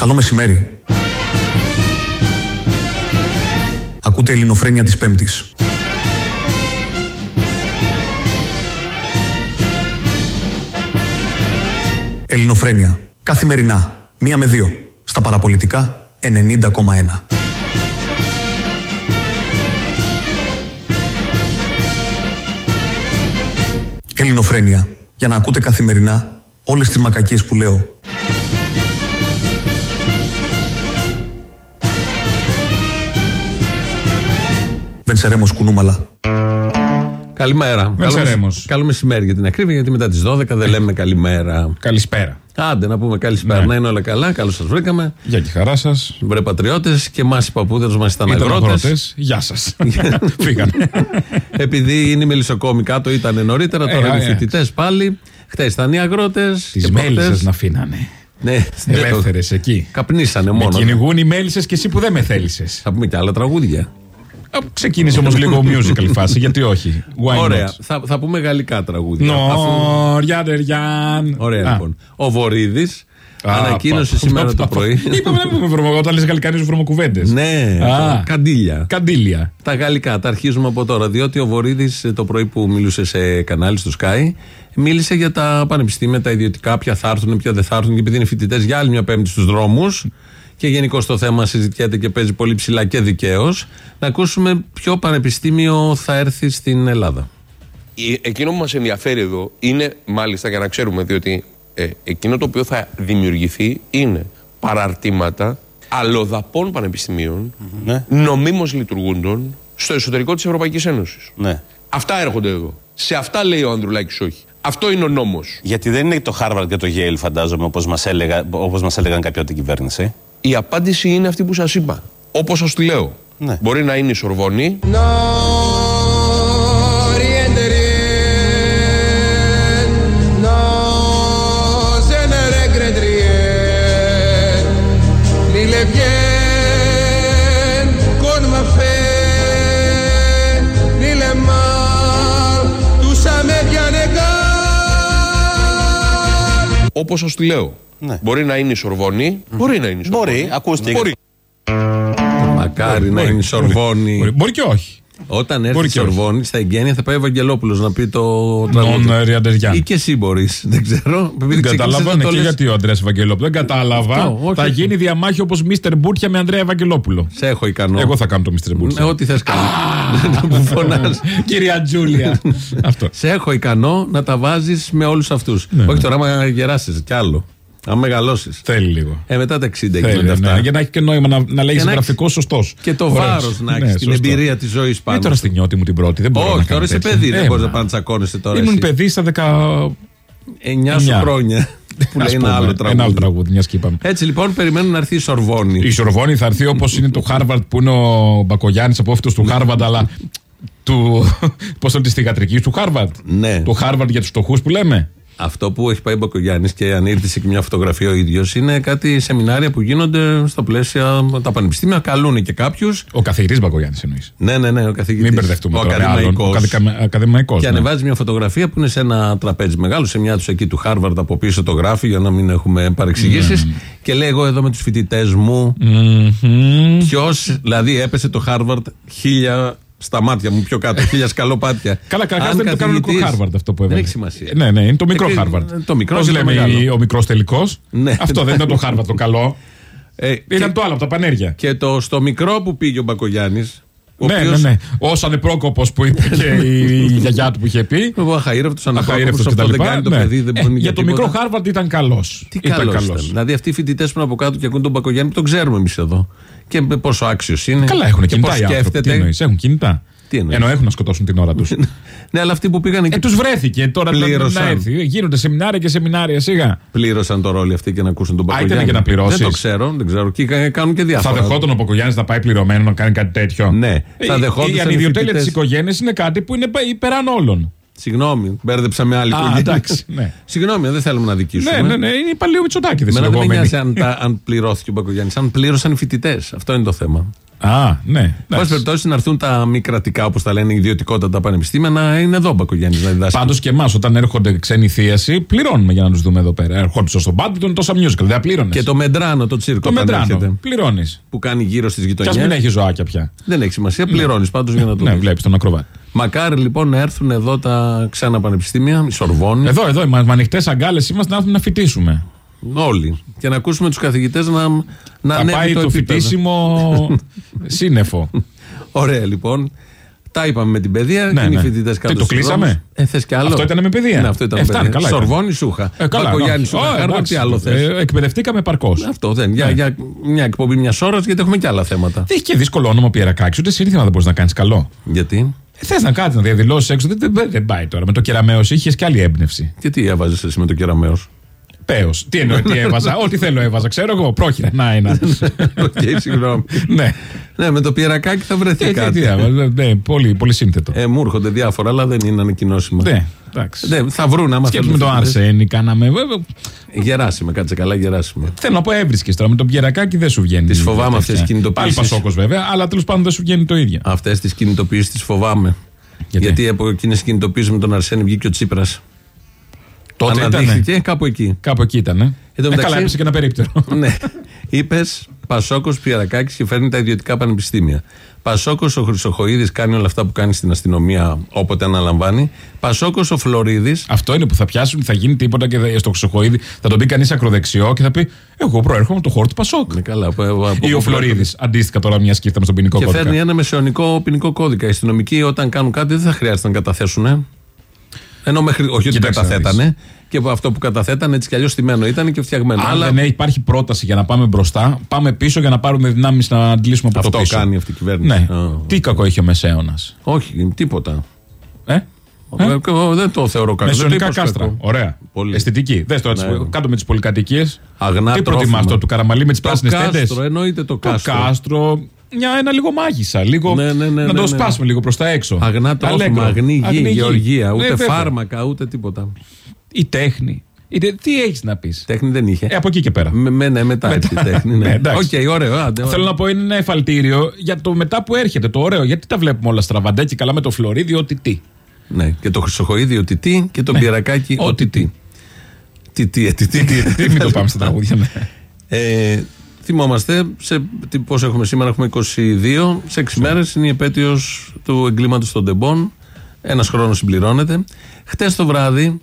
Καλό μεσημέρι. Ακούτε ελληνοφρένια της Πέμπτης. Ελληνοφρένια. Καθημερινά. Μία με δύο. Στα παραπολιτικά 90,1. Ελληνοφρένια. Για να ακούτε καθημερινά όλες τις μακακίες που λέω. Βενσερέμος Κουνούμαλα. Καλημέρα. Βενσερέμος. Καλό, καλό μεσημέρι για την ακρίβεια, γιατί μετά τις 12 δεν λέμε καλημέρα. Καλησπέρα. Άντε να πούμε καλησπέρα. Ναι. Να είναι όλα καλά. Καλώς σας βρήκαμε. Γεια και χαρά σας. Βρε πατριώτες και εμάς οι παππούδες μας ήταν Ήταν αγρότες. αγρότες. Γεια σας. Φύγανε. Επειδή είναι μελισσοκόμοι κάτω, ήταν νωρίτερα, τώρα Ε, είναι ε, φοιτητές πάλι. Χθε ήταν οι αγρότες. Τις μέλισσες να αφήνανε. Ναι, Ελεύθερες εκεί. Καπνίσανε Με μόνο. κυνηγούν οι μέλισσες και εσύ που δεν με θέλησες. Θα πούμε και άλλα τραγούδια. Ξεκίνησε όμως λίγο musical η φάση, γιατί όχι. Why Ωραία. not? Θα, θα πούμε γαλλικά τραγούδια. Αφού- Νόρια, ντεριάν. Ωραία Α. λοιπόν. Ο Βορύδης Α, ανακοίνωσε πα- σήμερα πα- το πα- πρωί. Είπαμε να πούμε βρωμο. Όταν λες γαλλικανίζουν βρωμοκουβέντες. Ναι, Α. καντήλια. Καντήλια. Τα γαλλικά, τα αρχίζουμε από τώρα. Διότι ο Βορύδης το πρωί που μιλούσε σε κανάλι στο Sky, μίλησε για τα πανεπιστήμια, τα ιδιωτικά, ποια θα έρθουν, ποια δεν θα έρθουν. Και επειδή είναι φοιτητές για άλλη μια πέμπτη στους δρόμους, και γενικώ το θέμα συζητιέται και παίζει πολύ ψηλά και δικαίως, να ακούσουμε ποιο πανεπιστήμιο θα έρθει στην Ελλάδα. Ε, Εκείνο που μας ενδιαφέρει εδώ είναι, μάλιστα για να ξέρουμε, διότι ε, εκείνο το οποίο θα δημιουργηθεί είναι παραρτήματα αλλοδαπών πανεπιστημίων, Ναι. νομίμως λειτουργούντων, στο εσωτερικό της Ευρωπαϊκής Ένωσης. Ναι. Αυτά έρχονται εδώ. Σε αυτά λέει ο Ανδρουλάκης όχι. Αυτό είναι ο νόμος. Γιατί δεν είναι το Harvard και το Yale, φαντάζομαι, όπως μας έλεγα, όπως μας έλεγαν κάποιοι από την κυβέρνηση. Η απάντηση είναι αυτή που σας είπα. Όπως σας τη λέω. Ναι. Μπορεί να είναι η Σορβόνη, No όπως σας τη λέω. Ναι. Μπορεί να είναι η Σορβόνη, μπορεί να είναι η Σορβόνη. Μπορεί, ακούστηκε. Μπορεί. Μακάρι να είναι η Σορβόνη. Μπορεί, μπορεί και όχι. Όταν έρθει Μπορεί η και όχι. Σορβόνη στα εγγένεια θα πάει ο Ευαγγελόπουλος να πει το τραγούδι. Νον Ριαντεριάν. Ή και εσύ μπορείς. Δεν ξέρω. Επειδή Δεν ξεκίνησες κατάλαβα να ναι, το και λες. γιατί ο Αντρέα Ευαγγελόπουλος. Δεν κατάλαβα. Αυτό, όχι, θα όχι. γίνει διαμάχη όπως Μίστερ Μπούρτια με Ανδρέα Ευαγγελόπουλο. Σε έχω ικανό. Εγώ θα κάνω το Μίστερ Ναι, Μπούρτια. ό,τι θες κάνει. Που φωνάς. Κυρία Τζούλια. Αυτό. Σε έχω ικανό να τα βάζεις με όλους αυτούς. Όχι τώρα, άμα γεράσεις κι άλλο. Αν μεγαλώσεις. Θέλει λίγο. Ε, μετά τα 60 Θέλει, γίνονται αυτά. ναι, για να έχει και νόημα να, να λέγει Και να γραφικό έχεις σωστός. Και το βάρος να έχεις, την εμπειρία της ζωής Ε, πάνω. τώρα στη νιώτη μου την πρώτη. Δεν μπορώ να Όχι, κάνω τώρα είσαι τέτοια. παιδί. Δεν Ε, μπορείς μα. να πάνε να τσακώνεσαι τώρα. Ήμουν εσύ. παιδί στα 10. 9 σου Εννιά. χρόνια. Που Ας λέει πούμε, ένα άλλο Ένα άλλο τραγούδι. τραγούδι, μιας και είπαμε. Έτσι λοιπόν περιμένουν να έρθει η Σορβόνη. Η Σορβόνη θα έρθει όπως είναι το Χάρβαρντ που είναι ο Μπακογιάννης απόφοιτο του Χάρβαρντ, αλλά του. Πώς το τη θυγατρική του Χάρβαρντ; Ναι. Το Χάρβαρντ για τους φτωχούς που λέμε. Αυτό που έχει πάει ο Μπακογιάννης και ανήρτησε και μια φωτογραφία ο ίδιος είναι κάτι σεμινάρια που γίνονται στα πλαίσια τα πανεπιστήμια. Καλούν και κάποιους. Ο καθηγητής Μπακογιάννης εννοείς. Ναι, ναι, ναι, ο καθηγητής. Μην μπερδευτούμε ο τώρα. με άλλον. Ο ακαδημαϊκός. ακαδημαϊκός. Και ανεβάζει μια φωτογραφία που είναι σε ένα τραπέζι μεγάλο, σε μια τους εκεί του Χάρβαρντ από πίσω το γράφει για να μην έχουμε παρεξηγήσεις. Ναι. Και λέει: Εγώ εδώ με τους φοιτητές μου. Ποιος, δηλαδή έπεσε το Χάρβαρντ χίλια στα μάτια μου πιο κάτω, χίλια σκαλοπάτια. Καλά, καταρχάς Αν δεν είναι το κανονικό καθηγητής- Χάρβαρντ αυτό που Δεν έβαλε. έχει σημασία. Ε, Ναι, ναι, είναι το μικρό Ε, Χάρβαρντ. το μικρό Πώς και το λέμε μεγάλο. ο μικρός τελικός. Ναι. Αυτό δεν ήταν το Χάρβαρντ το καλό. Ε, Ήταν και, το άλλο από τα πανέρια. και το στο μικρό που πήγε ο Μπακογιάννης. Ναι, ναι, ναι. Ο ανεπρόκοπος που είπε και η γιαγιά του που είχε πει. Ο αχαΐρευτος Αχαΐρευτος αυτό κτλ. δεν κάνει το Ναι. παιδί, δεν Ε, μπορεί Για το μικρό Χάρβαρντ ήταν καλός. Τι καλός ήταν. Δηλαδή αυτοί οι φοιτητές που είναι από κάτω και ακούν τον Μπακογιάννη, τον ξέρουμε εμείς εδώ. Και πόσο άξιος είναι. Καλά έχουν και κινητά πώς οι άνθρωποι. Τι σκέφτεται. εννοείς, έχουν κινητά. Τι εννοείς; Ενώ έχουν να σκοτώσουν την ώρα τους. Ναι, αλλά αυτοί που πήγαν εκεί ε, τους βρέθηκε τώρα να- να Πλήρωσαν. έρθει. Ε, Γίνονται σεμινάρια και σεμινάρια σιγά. πλήρωσαν το ρόλο αυτοί και να ακούσουν τον Α, Μπακογιάννη. ήταν και να πληρώσεις. Δεν το ξέρω, δεν ξέρω. Και κα- κάνουν και Θα διάφορα. δεχόταν ο Ποκογιάννη να πάει πληρωμένο να κάνει κάτι τέτοιο. Ναι, Ε, θα η- δεχόντουσαν Η οι ανιδιοτέλεια φοιτητές. τη οικογένειας είναι κάτι που είναι πε- υπεράν όλων. Συγγνώμη, μπέρδεψα με άλλη Α, οικογένεια. εντάξει, ναι. Συγγνώμη, δεν θέλουμε να δικήσουμε. Ναι, ναι, ναι, είναι υπαλλήλου Μητσοτάκη, Εμένα δεν με λεγόμενοι. νοιάζει αν, τα- αν πληρώθηκε ο Μπακογιάννης, αν πλήρωσαν οι φοιτητές. Αυτό είναι το θέμα. Α, ναι. Εν εντάξει. πάση περιπτώσει να έρθουν τα μη κρατικά, όπως τα λένε, ιδιωτικότητα τα πανεπιστήμια, να είναι εδώ ο Μπακογιάννης να διδάσκει. Πάντως και εμάς, όταν έρχονται ξένοι θίαση, πληρώνουμε για να τους δούμε εδώ πέρα. Έρχονται στο Μπάντμιντον τόσα musical. Δεν πλήρωνες. Και το Μεντράνο, το τσίρκο, το όταν Μεντράνο. έρχεται, Πληρώνεις. που κάνει γύρω στις Κι ας μην γειτονιέ. έχει ζωάκια πια. Δεν έχει σημασία, πληρώνεις πάντως για να το Ναι, δεις. βλέπεις τον ακροβάτη. Μακάρι λοιπόν να έρθουν εδώ τα ξένα πανεπιστήμια, η Σορβόνη, Εδώ, εδώ, με ανοιχτέ αγκάλες είμαστε να έρθουμε να φοιτήσουμε. όλοι. Και να ακούσουμε τους καθηγητές να, να Θα ανέβει πάει το, επίπεδο. φοιτήσιμο σύννεφο. Ωραία λοιπόν. Τα είπαμε με την παιδεία. Ναι, είναι οι ναι. φοιτητές Τι, κάτω το στους κλείσαμε; δρόμους. Ε, θες κι άλλο; Αυτό ήταν με παιδεία. Ναι, αυτό ήταν Ε, με φτάνει, παιδεία. καλά ήταν. Σορβόνη σούχα. Ε, καλά. Μπακογιάννη ναι. σούχα. Ω, Χάρβαρντ, εντάξει. τι άλλο θες. Ε, εκπαιδευτήκαμε παρκώ. Αυτό δεν. Για, Ναι. για μια εκπομπή μια ώρα, γιατί έχουμε και άλλα θέματα. Δεν έχει και δύσκολο όνομα ο Πιερακάκη, ούτε σύνθημα δεν μπορείς να κάνεις καλό. Γιατί; Θες να κάτι να διαδηλώσεις έξω, δεν, δεν, δεν πάει τώρα. Με το κεραμαίο είχες και άλλη έμπνευση. Και τι έβαζες εσύ με το κεραμαίο. Παίο. Τι εννοεί, τι έβαζα; Ό,τι θέλω έβαζα. Ξέρω εγώ. Πρόχειρα. Να ένα. Οκ, συγγνώμη. ναι. Ναι, με το πιερακάκι θα βρεθεί Τι, τι, κάτι. τι, έβαζα. ναι, πολύ, πολύ σύνθετο. Ε, μου έρχονται διάφορα, αλλά δεν είναι ανακοινώσιμα. Ναι, εντάξει. Ναι, θα βρουν άμα Σκέφτομαι θέλουν. το Αρσένη, κάναμε. βέβαια. Γεράσιμε, κάτσε καλά, Γεράσιμε. Θέλω να πω έβρισκες τώρα με τον Πιερακάκη δεν σου βγαίνει. Τις φοβάμαι τέτοια. αυτές τις κινητοποιήσεις. Πάλι Πασόκος βέβαια, αλλά τέλος πάντων δεν σου βγαίνει το ίδιο. Αυτές τις κινητοποιήσεις τις φοβάμαι. Γιατί; Γιατί από εκείνες τις κινητοποιήσεις με τον Αρσένη βγήκε ο Τσίπρας. Τότε ήταν. Αναδείχθηκε κάπου εκεί. Κάπου εκεί ήταν. Ε, Εν τω ε, μεταξύ- καλά, έπεσε και ένα περίπτερο. ναι. Είπες Πασόκος Πιερακάκη και φέρνει τα ιδιωτικά πανεπιστήμια. Πασόκος ο Χρυσοχοίδης κάνει όλα αυτά που κάνει στην αστυνομία όποτε αναλαμβάνει. Πασόκος ο Φλωρίδη. Αυτό είναι που θα πιάσουν, θα γίνει τίποτα και θα- στο Χρυσοχοίδη θα τον πει κανείς ακροδεξιό και θα πει Εγώ προέρχομαι από το χώρο του Πασόκ. Ναι, καλά. από- από- Ή ο από- Φλωρίδης. Αντίστοιχα τώρα μιας σκύφτα στον ποινικό Και κώδικα. φέρνει ένα μεσαιωνικό ποινικό κώδικα. Οι αστυνομικοί όταν κάνουν κάτι δεν θα χρειάζεται να καταθέσουν. ε. Ενώ μέχρι. Όχι ότι Κοίταξε να καταθέτανε. Και από αυτό που καταθέτανε έτσι κι αλλιώς στημένο ήταν και φτιαγμένο. Αν Αλλά δεν υπάρχει πρόταση για να πάμε μπροστά, πάμε πίσω για να πάρουμε δυνάμεις να αντλήσουμε από αυτό το πίσω. κάνει αυτή η κυβέρνηση. Ναι. Α. Τι κακό έχει ο Μεσαίωνας. Όχι, τίποτα. Ε; Ε, εγώ δεν το θεωρώ κακό. Μεσαιωνικά Δεν το είπα κάστρα. κακό. Ωραία. Πολύ. Αισθητική. Δες τώρα, τις- Ναι. κάτω με τις πολυκατοικίες. Αγνά Τι προτιμάς τρόφιμα. αυτό του καραμαλί με τις Το πράσινες τέντες; κάστρο, εννοείται το Το κάστρο. Κάστρο. Μια, ένα λίγο μάγισσα. Λίγο, Ναι, ναι, ναι, να ναι, το ναι. σπάσουμε λίγο προς τα έξω. Αγνά τρόφιμα, Αλέγκρο. αγνή γη, γεωργία. Ούτε Ναι, βέβαια. φάρμακα, ούτε τίποτα. Η τέχνη. Είτε- τι έχεις να πεις; Τέχνη δεν είχε. Ε, από εκεί και πέρα. Με, με- ναι, μετά Μετά. έτσι, τέχνη. Ναι, Ναι, εντάξει. Οκ, ωραίο. Άντε, Θέλω να πω είναι ένα εφαλτήριο για το μετά που έρχεται, το ωραίο. Γιατί τα βλέπουμε όλα στραβαντέ και καλά με το Φλωρίδι, ότι τι. Ναι, και το Χρυσοχοίδη ο Τιτή και τον Ναι. Πιερακάκη ο Ό,τι Τιτή. Τιτή, ε, Τιτή. Τι μην το πάμε στα τραγούδια. Ναι. Ε, θυμόμαστε, σε, τι, πώς έχουμε σήμερα, έχουμε 22, σε 6 μέρες είναι η επέτειος του εγκλήματος των Τεμπών, ένας χρόνος συμπληρώνεται. Χτες το βράδυ,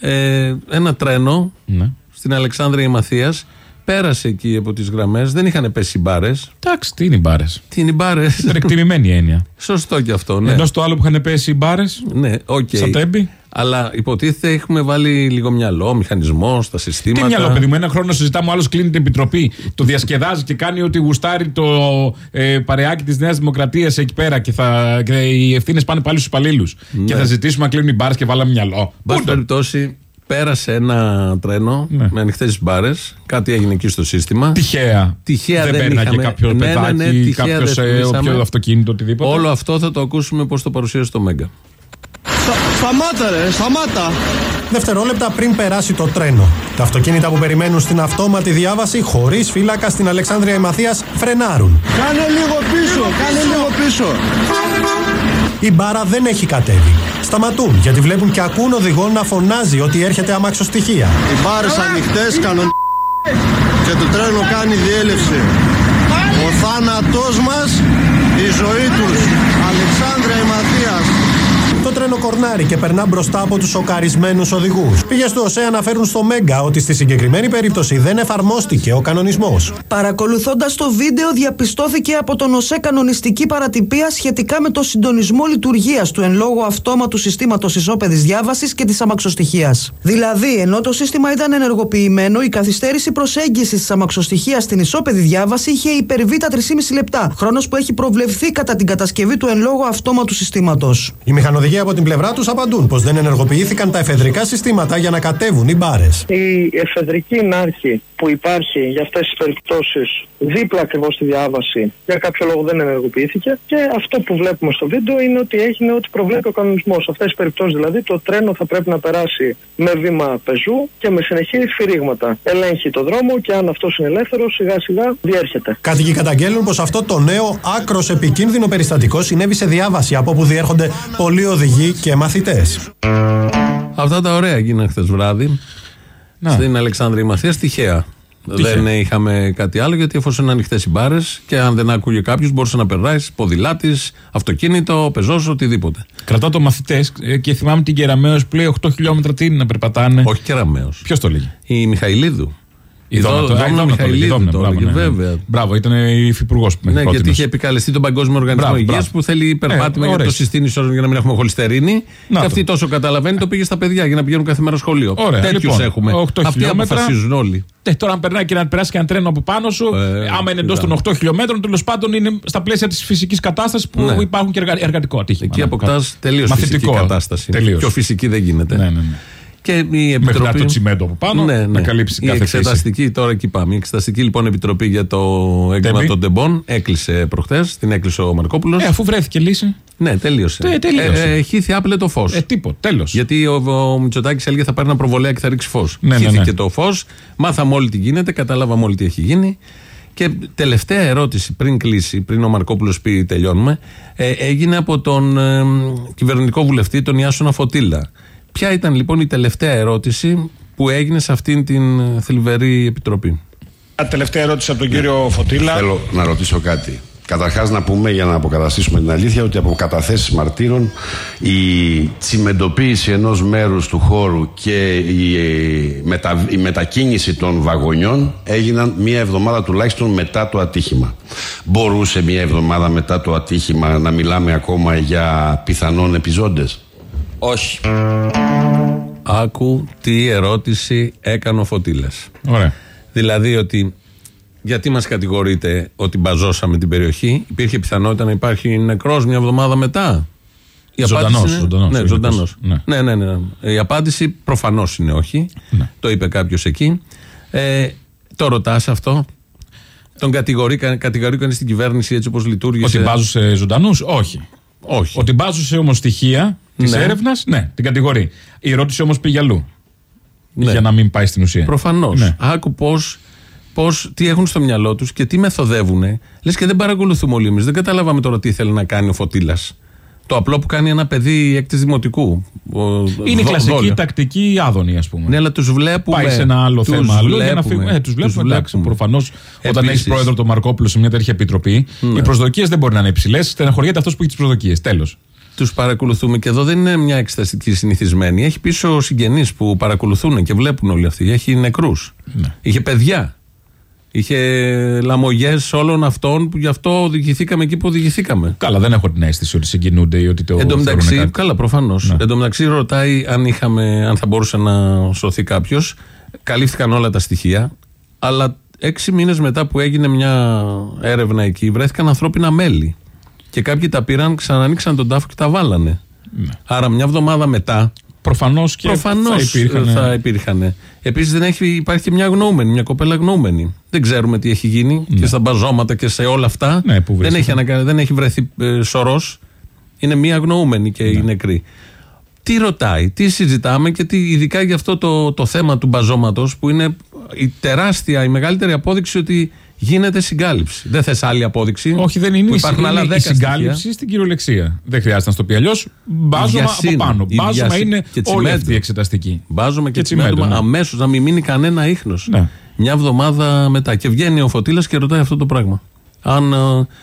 ε, ένα τρένο Ναι. στην Αλεξάνδρεια Ημαθίας πέρασε εκεί από τις γραμμές, δεν είχαν πέσει οι μπάρες. Εντάξει, τι είναι οι μπάρες; Τι είναι οι μπάρες, Υπερεκτιμημένη έννοια. σωστό και αυτό, ναι. Ενώ στο άλλο που είχαν πέσει οι μπάρες, ναι, οκ. στα Τέμπη. Αλλά υποτίθεται έχουμε βάλει λίγο μυαλό, μηχανισμό στα Τι συστήματα. μυαλό, παιδί μου, ένα χρόνο συζητάμε, ο άλλος κλείνει την επιτροπή, το διασκεδάζει και κάνει ό,τι γουστάρει το ε, παρεάκι της Νέας Δημοκρατίας εκεί πέρα και, θα, και οι ευθύνες πάνε πάλι στους υπαλλήλους. Και θα ζητήσουμε να κλείνουν οι μπάρες και βάλαμε μυαλό. Μπας Πού το- περιπτώσει, πέρασε ένα τρένο Ναι. με ανοιχτές μπάρες. Κάτι έγινε εκεί στο σύστημα. Τυχαία. Τυχαία δεν δεν πέρναγε είχαμε. κάποιο Ναι, ναι, παιδάκι, ναι, τυχαία κάποιος δεν ε, θυμήσαμε. όποιο αυτοκίνητο, οτιδήποτε. Όλο αυτό θα το ακούσουμε πώς το παρουσίασε το Μέγκα. Σταμάτα ρε, σταμάτα. Δευτερόλεπτα πριν περάσει το τρένο. Τα αυτοκίνητα που περιμένουν στην αυτόματη διάβαση χωρίς φύλακα στην Αλεξάνδρεια Ημαθίας φρενάρουν. Κάνε λίγο πίσω, κάνε λίγο πίσω. Η μπάρα δεν έχει κατέβει. Σταματούν γιατί βλέπουν και ακούν οδηγό να φωνάζει ότι έρχεται αμάξο στοιχεία. Οι μπάρες ανοιχτές, κανον... Και το τρένο κάνει διέλευση. Ο θάνατός μας, η ζωή τους. Αλεξάνδρεια η Μαθίας. Το τρένο κορνάρει και περνά μπροστά από τους σοκαρισμένους οδηγούς. Πηγέ του ΟΣΕ αναφέρουν στο Μέγκα ότι στη συγκεκριμένη περίπτωση δεν εφαρμόστηκε ο κανονισμός. Παρακολουθώντας το βίντεο διαπιστώθηκε από τον ΟΣΕ κανονιστική παρατυπία σχετικά με το συντονισμό λειτουργίας του εν λόγω αυτόματου συστήματος ισόπεδης διάβασης και της αμαξοστοιχίας. Δηλαδή, ενώ το σύστημα ήταν ενεργοποιημένο, η καθυστέρηση προσέγγισης της αμαξοστοιχίας στην ισόπεδη διάβαση είχε υπερβεί τα 3,5 λεπτά, χρόνος που έχει προβλεφθεί κατά την κατασκευή του εν λόγω αυτόματου συστήματος. Η μηχανοδηγία από την πλευρά τους απαντούν πως δεν ενεργοποιήθηκαν τα εφεδρικά συστήματα για να κατέβουν οι μπάρες. Η εφεδρική νάρχη που υπάρχει για αυτές τις περιπτώσεις δίπλα ακριβώς στη διάβαση για κάποιο λόγο δεν ενεργοποιήθηκε και αυτό που βλέπουμε στο βίντεο είναι ότι έγινε ό,τι προβλέπει ο κανονισμός. Σε αυτές τις περιπτώσεις δηλαδή το τρένο θα πρέπει να περάσει με βήμα πεζού και με συνεχή σφυρίγματα. Ελέγχει το δρόμο και αν αυτός είναι ελεύθερος σιγά σιγά διέρχεται. Κάτοικοι καταγγέλνουν πως αυτό το νέο άκρος επικίνδυνο περιστατικό συνέβη σε διάβαση από όπου διέρχονται πολλοί οδηγοί και μαθητές. Αυτά τα ωραία γίνανε χθες βράδυ. Στην Αλεξάνδρεια Μαθία, τυχαία. Δεν είχαμε κάτι άλλο γιατί εφόσον είναι ανοιχτές οι μπάρες και αν δεν άκουγε κάποιος μπορούσε να περνάει ποδηλάτη, αυτοκίνητο, πεζός, οτιδήποτε. Κρατάω το μαθητές και θυμάμαι την Κεραμαίο που λέει 8 χιλιόμετρα τι είναι να περπατάνε. Όχι Κεραμαίο. Ποιος το λέγει. Η Μιχαηλίδου. Η Δόμνα, Δόμνα, το- α, η Δόμνα το Μιχαηλίδου λέγει, το μπράβο, έλεγε, ναι, ναι. βέβαια. Μπράβο, ήταν η υφυπουργός που με Ναι, πρότεινε. γιατί είχε επικαλεστεί τον Παγκόσμιο Οργανισμό Μπράβο, Υγείας μπράβο. που θέλει περπάτημα Ε, για να το ωραίος. συστήνει όσο για να μην έχουμε χολυστερίνη. Να και το. αυτή τόσο καταλαβαίνει το πήγε στα παιδιά για να πηγαίνουν κάθε μέρα σχολείο. Ωραία, Τέτοιους λοιπόν, έχουμε. 8 Αυτοί χιλιόμετρα. αποφασίζουν όλοι. Ε, τώρα, αν περνάει και να περάσει και ένα τρένο από πάνω σου, Ε, άμα είναι εντός κοίτα. των 8 χιλιόμετρων, τέλος πάντων είναι στα πλαίσια της φυσικής κατάστασης που Ναι. υπάρχουν και εργα- εργατικό ατύχημα. Εκεί Ναι, αποκτάς κάτι. τελείως φυσική Μαθητικό. κατάσταση. Τελείως. Πιο φυσική δεν γίνεται. Ναι, ναι, ναι. Και η Μέχρι να Επιτροπή. έρθει το τσιμέντο από πάνω, ναι, να καλύψει η κάθε κρίση. εξεταστική, τώρα εκεί πάμε. Η εξεταστική λοιπόν επιτροπή για το έγκλημα Τέμπη. των τεμπών έκλεισε προχθές. Την έκλεισε ο Μαρκόπουλος. Ε, αφού βρέθηκε λύση. Ναι, τελείωσε. Τε- τελείωσε. Ε, ε, χύθη άπλε το φως. Ε, τίποτα. Τέλος. Γιατί ο, ο Μητσοτάκης έλεγε θα πάρει ένα προβολέα και θα ρίξει φως. Ναι, ναι, Χύθηκε ναι. το φως. Μάθαμε όλοι τι γίνεται, καταλάβαμε όλοι τι έχει γίνει. Και τελευταία ερώτηση πριν κλείσει, πριν ο Μαρκόπουλος πει τελειώνουμε, ε, έγινε από τον ε, κυβερνητικό βουλευτή, τον Ιάσονα Φωτήλα. Ποια ήταν λοιπόν η τελευταία ερώτηση που έγινε σε αυτήν την ε, θλιβερή επιτροπή; Τελευταία ερώτηση από τον κύριο Φωτήλα. Θέλω να ρωτήσω κάτι. Καταρχάς, να πούμε για να αποκαταστήσουμε την αλήθεια ότι από καταθέσεις μαρτύρων η τσιμεντοποίηση ενός μέρους του χώρου και η, ε, μετα- η μετακίνηση των βαγονιών έγιναν μία εβδομάδα τουλάχιστον μετά το ατύχημα. Μπορούσε μία εβδομάδα μετά το ατύχημα να μιλάμε ακόμα για πιθανόν επιζώντες; Όχι. Άκου τι ερώτηση έκανε ο Φωτήλας. Ωραία. Δηλαδή ότι γιατί μας κατηγορείτε ότι μπαζώσαμε την περιοχή, υπήρχε πιθανότητα να υπάρχει νεκρός μια εβδομάδα μετά; Η Ζωντανός, απάντηση είναι- ζωντανός, Ναι, ο ζωντανός. ειδικός. Ναι. Ναι, ναι, ναι. Η απάντηση προφανώς είναι όχι. Το είπε κάποιος εκεί. Ε, το ρωτάς αυτό; Τον κατηγορεί, κα- κατηγορεί κανείς την κυβέρνηση έτσι όπως λειτουργήσε; Ότι μπάζουσε ζωντανούς, όχι. Όχι. Ότι μπάζουσε όμως στοιχεία της Ναι. έρευνας, ναι, την κατηγορεί. Η ερώτηση όμως πήγε αλλού. Ναι. Για να μην πάει στην ουσία. Προφανώς. Ναι. Άκου πώς. Πώς, τι έχουν στο μυαλό τους και τι μεθοδεύουν. Λες και δεν παρακολουθούμε όλοι εμείς. Δεν καταλάβαμε τώρα τι ήθελε να κάνει ο Φωτήλα. Το απλό που κάνει ένα παιδί έκτης δημοτικού. Ο- Είναι η δο- κλασική δόλιο. τακτική άδωνη, ας πούμε. Ναι, αλλά τους βλέπουμε. Πάει σε ένα άλλο Τους θέμα αλλού για να βλέπουμε. φύγουμε. Ε, τους βλέπουμε, Τους εντάξει. βλέπουμε. Προφανώς, όταν Επίσης. έχει πρόεδρο τον Μαρκόπουλο σε μια τέτοια επιτροπή, Ναι. οι προσδοκίες δεν μπορεί να είναι υψηλές. Στεναχωριέται αυτός που έχει τις προσδοκίες. Τέλος. Τους παρακολουθούμε και εδώ δεν είναι μια εξεταστική συνηθισμένη. Έχει πίσω συγγενείς που παρακολουθούν και βλέπουν όλοι αυτοί. Έχει νεκρούς. Ναι. Είχε παιδιά. Είχε λαμογές όλων αυτών που γι' αυτό οδηγηθήκαμε εκεί που οδηγηθήκαμε. Καλά, δεν έχω την αίσθηση ότι συγκινούνται ή ότι το. Εν τω θεωρούν μεταξύ, κάτι. καλά, προφανώς. Ναι. Εν τω μεταξύ, ρωτάει αν, είχαμε, αν θα μπορούσε να σωθεί κάποιος. Καλύφθηκαν όλα τα στοιχεία. Αλλά έξι μήνες μετά που έγινε μια έρευνα εκεί, βρέθηκαν ανθρώπινα μέλη. Και κάποιοι τα πήραν, ξανανοίξαν τον τάφο και τα βάλανε. Άρα, μια εβδομάδα μετά. Προφανώς Ναι. και Προφανώς θα υπήρχαν. θα υπήρχαν. Επίσης, δεν έχει, υπάρχει και μια αγνοούμενη, μια κοπέλα αγνοούμενη. Δεν ξέρουμε τι έχει γίνει και στα μπαζώματα και σε όλα αυτά. Ναι, που δεν, βρίσκεται. έχει ανακα... δεν έχει βρεθεί ε, σωρός. Είναι μια αγνοούμενη και Ναι. η νεκρή. Τι ρωτάει, τι συζητάμε και τι, ειδικά για αυτό το, το θέμα του μπαζώματος που είναι η τεράστια, η μεγαλύτερη απόδειξη ότι γίνεται συγκάλυψη. Δεν θες άλλη απόδειξη; Όχι, δεν που είναι, η, υπάρχουν είναι άλλα η δέκα συγκάλυψη στοιχεία. στην κυριολεξία. Δεν χρειάζεται να στο πει αλλιώς. Μπάζωμα από Βιασύνη. πάνω. Η Μπάζωμα βιασύνη. είναι Και όλη τσιμέντο. αυτή η εξεταστική. Βάζουμε και, Και τσιμέντο, τσιμέντο ναι. αμέσως να μην μείνει κανένα ίχνος. Ναι. Μια εβδομάδα μετά. Και βγαίνει ο Φωτήλας και ρωτάει αυτό το πράγμα. Αν, ε,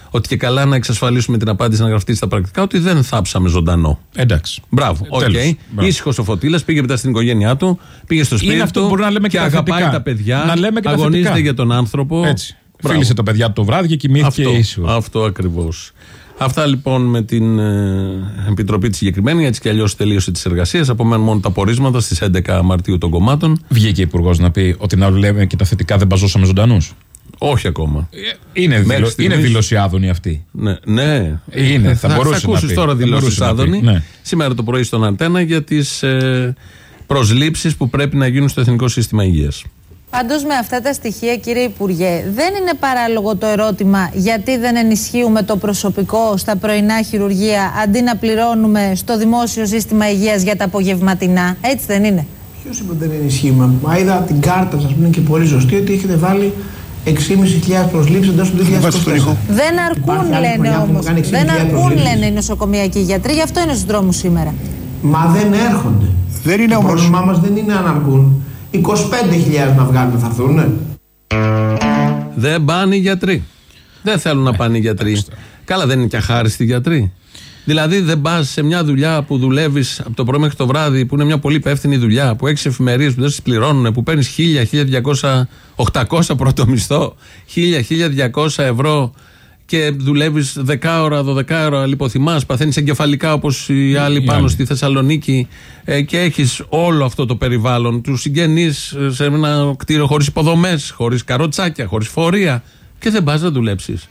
ότι και καλά να εξασφαλίσουμε την απάντηση να γραφτεί στα πρακτικά ότι δεν θάψαμε ζωντανό. Εντάξει. Μπράβο. Ε, Οκ. τέλος. Μπράβο. Ήσυχος ο Φωτήλας, πήγε μετά στην οικογένειά του, πήγε στο σπίτι Είναι αυτό του που μπορούμε να λέμε και τα αγαπάει θετικά. τα παιδιά. Να λέμε και τα αγωνίζεται θετικά. για τον άνθρωπο. Έτσι. Μπράβο. Φίλησε τα παιδιά του το βράδυ και κοιμήθηκε Αυτό, ήσυχος. αυτό ακριβώς. Αυτά λοιπόν με την ε, Επιτροπή τη συγκεκριμένη. Έτσι κι αλλιώς τελείωσε τις εργασίες. Απομένουν μόνο τα πορίσματα στις 11 Μαρτίου των κομμάτων. Βγήκε ο Υπουργός να πει ότι να λέμε και τα θετικά δεν μπαζώσαμε ζωντανούς. Όχι ακόμα. Είναι, Μέχρι δηλω... στιγμής- είναι δήλωση άδωνη αυτή. Ναι, ναι. Είναι, θα μπορούσε θα να ακούσεις πει. τώρα Θα δηλώσει μπορούσε να πει, Άδωνη. ναι. Σήμερα το πρωί στον Αντένα για τις ε, προσλήψεις που πρέπει να γίνουν στο Εθνικό Σύστημα Υγείας. Πάντως, με αυτά τα στοιχεία, κύριε Υπουργέ, δεν είναι παράλογο το ερώτημα γιατί δεν ενισχύουμε το προσωπικό στα πρωινά χειρουργεία αντί να πληρώνουμε στο δημόσιο σύστημα υγείας για τα απογευματινά; Έτσι δεν είναι. Ποιος είπε ότι δεν ενισχύουμε; Μα είδα την κάρτα σας που είναι και πολύ ζωστή ότι έχετε βάλει 6.500 προσλήψεις εντός του 2024. Δεν αρκούν, Υπάρχει άλλη λένε χρονιά που όμως. μου κάνει 6.000 Δεν αρκούν, προσλήψεις. λένε οι νοσοκομιακοί γιατροί, γι' αυτό είναι στους δρόμους σήμερα. Μα δεν έρχονται. Δεν είναι το όμως. πρόβλημά μας δεν είναι αν αρκούν. 25.000 να βγάλουμε θα έρθουν. Δεν πάνε οι γιατροί. Δεν θέλουν να πάνε οι γιατροί. Καλά, δεν είναι και αχάριστοι οι γιατροί. Δηλαδή, δεν πας σε μια δουλειά που δουλεύεις από το πρωί μέχρι το βράδυ, που είναι μια πολύ υπεύθυνη δουλειά, που έχεις εφημερίες που δεν σε πληρώνουν, που παίρνεις 1000, 1200, 800 πρώτο μισθό, 1000, 1200 ευρώ και δουλεύεις 10 ώρα, 12 ώρα, λιποθυμάς, παθαίνεις εγκεφαλικά όπως οι άλλοι πάνω άλλοι. στη Θεσσαλονίκη ε, και έχεις όλο αυτό το περιβάλλον, τους συγγενείς σε ένα κτίριο χωρίς υποδομές, χωρίς καροτσάκια, χωρίς φορεία και δεν πας να δουλέψεις.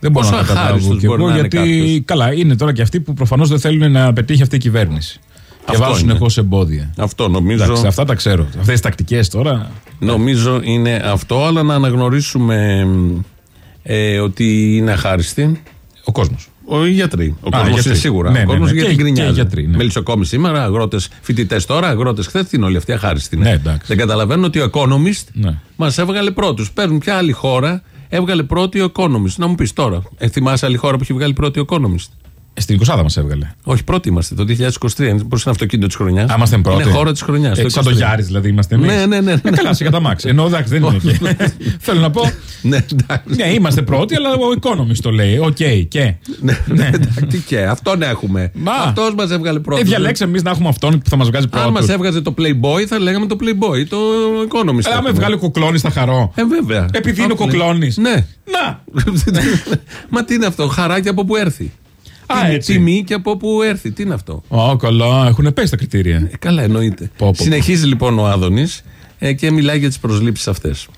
Δεν μπορώ να καταλάβω και εγώ γιατί. Καλά, είναι τώρα και αυτοί που προφανώς δεν θέλουν να πετύχει αυτή η κυβέρνηση. Και Αυτό βάζουν είναι. συνεχώ εμπόδια. Αυτό νομίζω. Εντάξει, αυτά τα ξέρω. Αυτές τις τακτικές τώρα. Νομίζω είναι αυτό, αλλά να αναγνωρίσουμε ε, ότι είναι αχάριστοι. Ο κόσμος. Ο οι γιατροί. Ο Α, κόσμος γιατροί. είναι σίγουρα. Ναι, ο ναι, κόσμος ναι. γιατί Και- και γκρινιάζει. οι γιατροί, ναι. Μελισσοκόμοι σήμερα, αγρότες φοιτητές τώρα, αγρότες χθες. Τι είναι όλοι αυτοί αχάριστοι. είναι. Ναι, εντάξει. Δεν καταλαβαίνουν ότι ο Economist Ναι. μας έβγαλε πρώτους. Παίρνουν ποια άλλη χώρα έβγαλε πρώτη ο Economist. Να μου πεις τώρα, ε, θυμάσαι άλλη χώρα που έχει βγάλει πρώτη ο Economist; Στην 20 μας έβγαλε. Όχι, πρώτοι είμαστε το 2023. Είναι είναι αυτοκίνητο της χρονιάς. Α, είμαστε πρώτοι. Είναι χώρα της χρονιάς. Ε, σαν το Γιάρης δηλαδή είμαστε εμείς. Ναι, ναι, ναι. Ε, καλά, σε καταμάξει. Ενώ εντάξει δεν είναι εκεί. Θέλω να πω. Ναι, εντάξει. Ναι, είμαστε πρώτοι, αλλά ο Economist το λέει. Οκ, και. Ναι, ναι, εντάξει, τι και, αυτόν έχουμε. Μα. Αυτός μας έβγαλε πρώτος. Ε, διαλέξαμε εμείς να έχουμε αυτόν που θα μας βγάζει Αν πρώτος. μας έβγαζε το Playboy, θα λέγαμε το Playboy, το Economist. Αλλά με βγάλει ο κοκλώνη θα χαρώ. Ε, βέβαια. Επειδή είναι ο Αυτό λέει. κοκλώνη. Ναι. Να! Μα τι είναι αυτό, χαρά και από που έρθει. Α, Τιμή- έτσι. Τιμή και από που έρθει. Τι είναι αυτό; Ω, καλά, έχουν πέσει τα κριτήρια. Ε, καλά, εννοείται. Πω, πω. Συνεχίζει λοιπόν ο Άδωνης και μιλάει για τις προσλήψεις αυτές.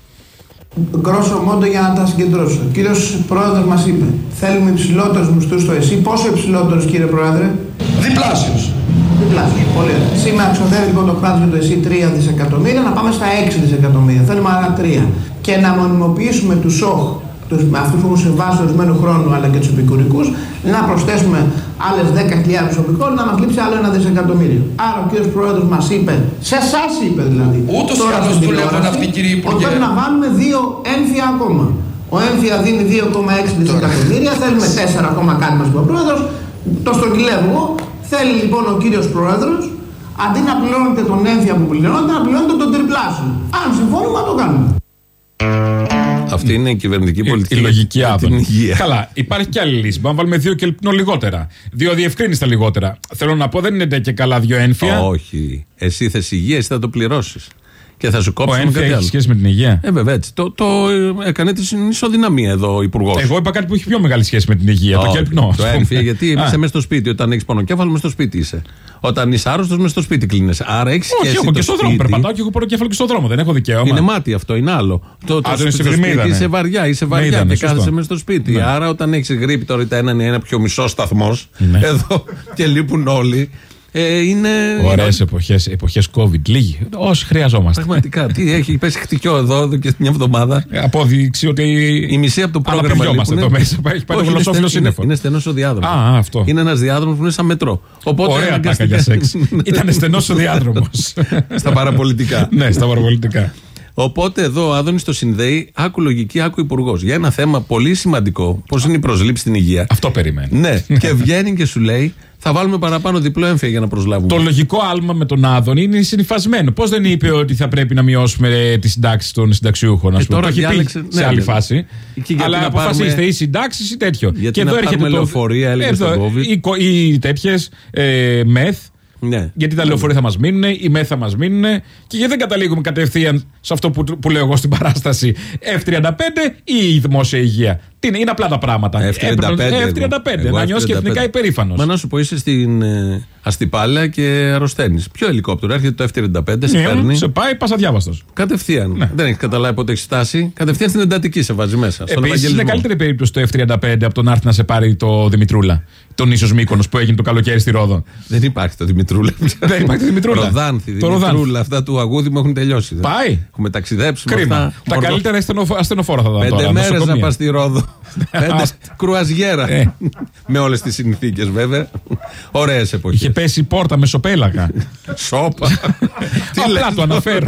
Γκρόσο μόντο για να τα συγκεντρώσω. Ο κύριος πρόεδρος μας είπε: Θέλουμε υψηλότερους μισθούς στο ΕΣΥ. Πόσο υψηλότερους, κύριε πρόεδρε, Διπλάσιος. διπλάσιος. Πολύ ωραία. Σήμερα ξοδεύει λοιπόν το κράτος για το ΕΣΥ 3 δισεκατομμύρια, να πάμε στα 6 δισεκατομμύρια. Θέλουμε άλλα 3. Και να μονιμοποιήσουμε τους ΟΧ, τους, με αυτούς που έχουν συμβάσει ορισμένου χρόνου αλλά και τους επικουρικούς, να προσθέσουμε άλλες 10.000 προσωπικό να μας λείψει άλλο ένα δισεκατομμύριο. Άρα ο κύριος πρόεδρος μας είπε, σε εσάς είπε δηλαδή, Ούτως ή τώρα άλλως στην δουλεύουν τηλεόραση, αυτοί, κύριε Υπουργέ. ότι πρέπει να βάλουμε δύο έμφυα ακόμα. Ο έμφυα δίνει 2,6 δισεκατομμύρια, θέλουμε 4 ακόμα κάτι μας είπε ο πρόεδρος, το στρογγυλεύω εγώ. Θέλει λοιπόν ο κύριος πρόεδρος, αντί να πληρώνετε τον έμφυα που πληρώνετε, να πληρώνετε τον τριπλάσιο. Αν συμφωνούμε, να το κάνουμε. Αυτή είναι η κυβερνητική Η, πολιτική. η λογική για την άδων. υγεία. Καλά, υπάρχει και άλλη λύση. Μπορούμε να βάλουμε δύο και ελπινό λιγότερα. Δύο διευκρίνηστα λιγότερα. Θέλω να πω, δεν είναι και καλά δύο ένφια. Όχι. Εσύ θες υγεία, εσύ θα το πληρώσεις. Και θα σου Ο κόψουν ένφια κάτι έχει άλλο. σχέση με την υγεία. Ε, βέβαια έτσι. Το, το ε, έκανε τη ισοδυναμία εδώ ο υπουργός. Εγώ είπα κάτι που έχει πιο μεγάλη σχέση με την υγεία. το Όχι, κελπνό. Το ας πούμε. έμφυα, γιατί Α, είσαι μέσα στο σπίτι. Όταν έχεις πονοκέφαλο, μέσα στο σπίτι είσαι. Όταν είσαι άρρωστος, μέσα στο σπίτι κλείνεσαι. Άρα έχεις σχέση. Όχι, έχω το και στον δρόμο. σπίτι. Περπατάω και έχω πονοκέφαλο και στον δρόμο. Δεν έχω δικαίωμα. Είναι μάτι αυτό, είναι άλλο. Το, το, Α, δεν είναι στο σε σπίτι είδανε. είσαι βαριά, είσαι Με βαριά είδανε, και σωστό. κάθεσαι μέσα στο σπίτι. Ναι. Άρα όταν έχεις γρήπη τώρα ήταν ένα, ένα πιο μισό σταθμός Ναι. εδώ και λείπουν όλοι. Ε, είναι. Ωραίες εποχές εποχές COVID. Λίγοι. Όσοι χρειαζόμαστε. Πραγματικά. τι έχει πέσει χτυκιό εδώ, εδώ και μια εβδομάδα. Απόδειξη ότι. Η μισή από το πρόγραμμα Αναπηδιόμαστε λείπουνε. εδώ μέσα. Έχει πάει το Όχι, είναι γλωσσόφυλλο στενό- σύννεφο. Είναι, είναι στενός ο διάδρομος. Α, αυτό. Είναι ένας διάδρομος που είναι σαν μετρό. Οπότε Ωραία τάκα αναγκαστικά- για σεξ. Ήταν στενός ο διάδρομος. Στα παραπολιτικά. ναι, στα παραπολιτικά. Οπότε εδώ ο Άδωνης το συνδέει, άκου λογική, άκου υπουργός. Για ένα θέμα πολύ σημαντικό, πώς είναι η προσλήψη στην υγεία. Αυτό περιμένει. Ναι, και βγαίνει και σου λέει, θα βάλουμε παραπάνω διπλό έμφυα για να προσλάβουμε. Το λογικό άλμα με τον Άδων είναι συνυφασμένο. Πώς δεν είπε ότι θα πρέπει να μειώσουμε τις συντάξεις των συνταξιούχων, ας Ε, πούμε. τώρα Το έχει πει διάλεξε- σε ναι, άλλη ναι. φάση. Και γιατί Αλλά να αποφασίστε πάρουμε- ή συντάξεις ή τέτοιο. Γιατί και να εδώ έρχεται πάρουμε το. λεωφορεία, έλεγε εδώ, στον COVID. ή, κο- ή τέτοιες ε, μεθ Ναι. Γιατί τα λεωφορεία θα μας μείνουν, οι ΜΕΘ θα μας μείνουν και γιατί δεν καταλήγουμε κατευθείαν σε αυτό που, που λέω εγώ στην παράσταση F35 ή η δημόσια υγεία. Τι είναι, είναι απλά τα πράγματα. F35. Έπρεπε να- εγώ. F35. Εγώ Να νιώσεις και F35. εθνικά υπερήφανος. Μα να σου πω, είσαι στην ε, Αστυπάλαια και αρρωσταίνεις. Ποιο ελικόπτερο, έρχεται το F35, σε παίρνει; Ναι, σε πάει, πας αδιάβαστος. Κατευθείαν. Δεν έχεις καταλάβει πότε έχεις φτάσει; Κατευθείαν στην εντατική σε βάζει μέσα. Στον Επίσης είναι Ευαγγελισμό. καλύτερη περίπτωση το F35 από το να έρθει να σε πάρει το Δημητρούλα. Τον ίσως Μύκονο που έγινε το καλοκαίρι στη Ρόδο. Δεν υπάρχει το Δημητρούλα. Δεν υπάρχει το Δημητρούλα. Ροδάνθη, Το Ροδάνθη. Δημητρούλα, αυτά του αγούδι μου έχουν τελειώσει. Πάει. Έχουμε ταξιδέψει. με Κρίμα. αυτά. Τα Μορδο- καλύτερα ασθενοφο- ασθενοφόρα θα ήταν Πέντε τώρα. μέρες να νοσοκομεία. πας στη Ρόδο. Πέντε Άστα. κρουαζιέρα. Ε. Με όλες τις συνθήκες βέβαια. Ωραίες εποχές. Είχε πέσει η πόρτα μεσοπέλακα. Σόπα. Τι Απλά λες; το αναφέρω.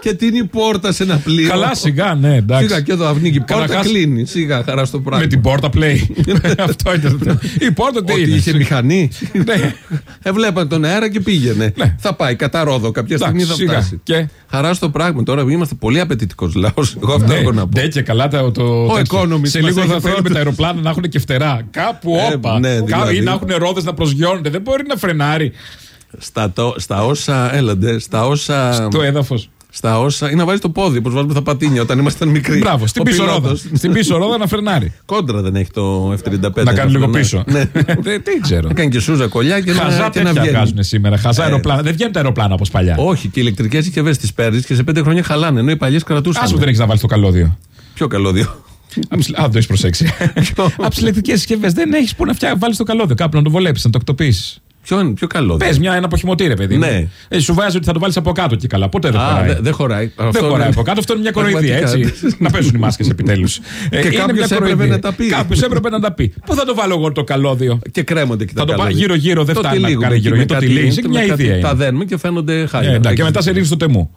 Και τι είναι η πόρτα σε ένα πλοίο. Καλά, σιγά, ναι, εντάξει. Σιγά και εδώ αυνίκη. Η πόρτα Καταρχάς- κλείνει. Σιγά, χαρά στο πράγμα. Με την πόρτα play. Αυτό ήταν. το- Η πόρτα τι Ότι είναι; είχε μηχανή. Ναι. Έβλεπαν τον αέρα και πήγαινε. Θα πάει κατά ρόδο. Κάποια στιγμή Εντάξει, θα σιγά. φτάσει. Και; Χαρά στο πράγμα. Τώρα είμαστε πολύ απαιτητικός λαός. Εγώ αυτό Ναι, έχω να πω. ναι, και καλά το. το τέτοιο. Economist Σε μας λίγο έχει θα θέλουμε πρώτο. τα αεροπλάνα να έχουν και φτερά. Κάπου Ε, όπα. ναι, Κάπου- δηλαδή. Ή να έχουν ρόδες να προσγειώνονται. Δεν μπορεί να φρενάρει Στα, το- στα όσα. Έλαντε. Στα όσα. το έδαφος. Στα όσα. ή να βάζει το πόδι όπως βάζουμε τα πατίνια όταν ήμασταν μικροί. Μπράβο, στην Ο πίσω ρόδα. πιλότος. Στην πίσω ρόδα να φρενάρει. Κόντρα δεν έχει το F35. Να κάνει λίγο Ναι. πίσω. Ναι. Δεν τι ξέρω. Να κάνει και σούζα κολλιά και Χαζά να, και να τέτοια βγαίνει. βγάζουν σήμερα. Χαζά Ε, αεροπλάνα. Δεν βγαίνουν τα αεροπλάνα όπως παλιά. Όχι, και ηλεκτρικές συσκευέ τι παίρνει και σε πέντε χρόνια χαλάνε. Ενώ οι παλιές κρατούσαν. Άσου δεν έχεις να βάλεις το καλώδιο. Πιο καλώδιο; Α, δεν το έχεις προσέξει. Από τι ηλεκτρικές συσκευές δεν έχεις που να βάλεις το καλώδιο. Κάπου να το βολέψεις, να το εκτοπίσει. Ποιο, είναι, πιο καλό. Πες μια, ένα αποχημωτήρι, παιδί. μου. Ναι. Ε, σου βάζει ότι θα το βάλεις από κάτω και καλά. Ποτέ δεν Α, χωράει. δε- δεν χωράει. Δεν Αυτό χωράει είναι- από κάτω. Αυτό είναι μια κοροϊδία, έτσι. Πραγματικά. να πέσουν οι μάσκες επιτέλους. Και κάποιος έπρεπε να τα πει. Κάποιος έπρεπε να τα πει. Πού θα το βάλω εγώ το καλώδιο; Και κρέμονται και Θα τα το πάω καλώδια. γύρω-γύρω, δεν Το φτάνει να τυλίγουμε κάνει εκεί γύρω. με Το κάτι- τυλίγεις, με μια κάτι- ιδέα Τα είναι. δένουμε και φαίνονται χάλια. Ε, εντάξει, Έχεις και μετά σε δίκιο. ρίχνει στο τεμού.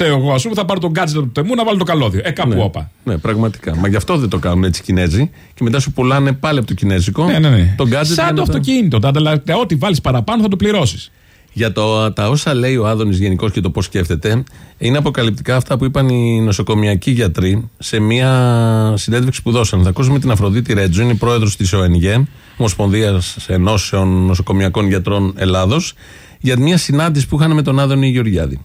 Φταίω εγώ, ας πούμε, θα πάρω τον gadget του τεμού να βάλω το καλώδιο. Ε, κάπου Ναι. όπα. Ναι, πραγματικά. Μα γι' αυτό δεν το κάνουν έτσι οι Κινέζοι. Και μετά σου πουλάνε πάλι από το Κινέζικο. Ναι, ναι, ναι. Το gadget για Σαν να το τα- αυτοκίνητο. Τα ανταλλακτικά, ό,τι βάλεις παραπάνω θα το πληρώσεις. Για το, τα όσα λέει ο Άδωνης γενικώς και το πώς σκέφτεται, είναι αποκαλυπτικά αυτά που είπαν οι νοσοκομιακοί γιατροί σε μια συνέντευξη που δώσαν. Θα ακούσουμε την Αφροδίτη Ρέτζο, είναι πρόεδρος της ΟΕΝΓΕ, Ομοσπονδίας Ενώσεων Νοσοκομιακών Γιατρών Ελλάδος, για μια συνάντηση που είχαν με τον Άδωνη Γεωργιάδη.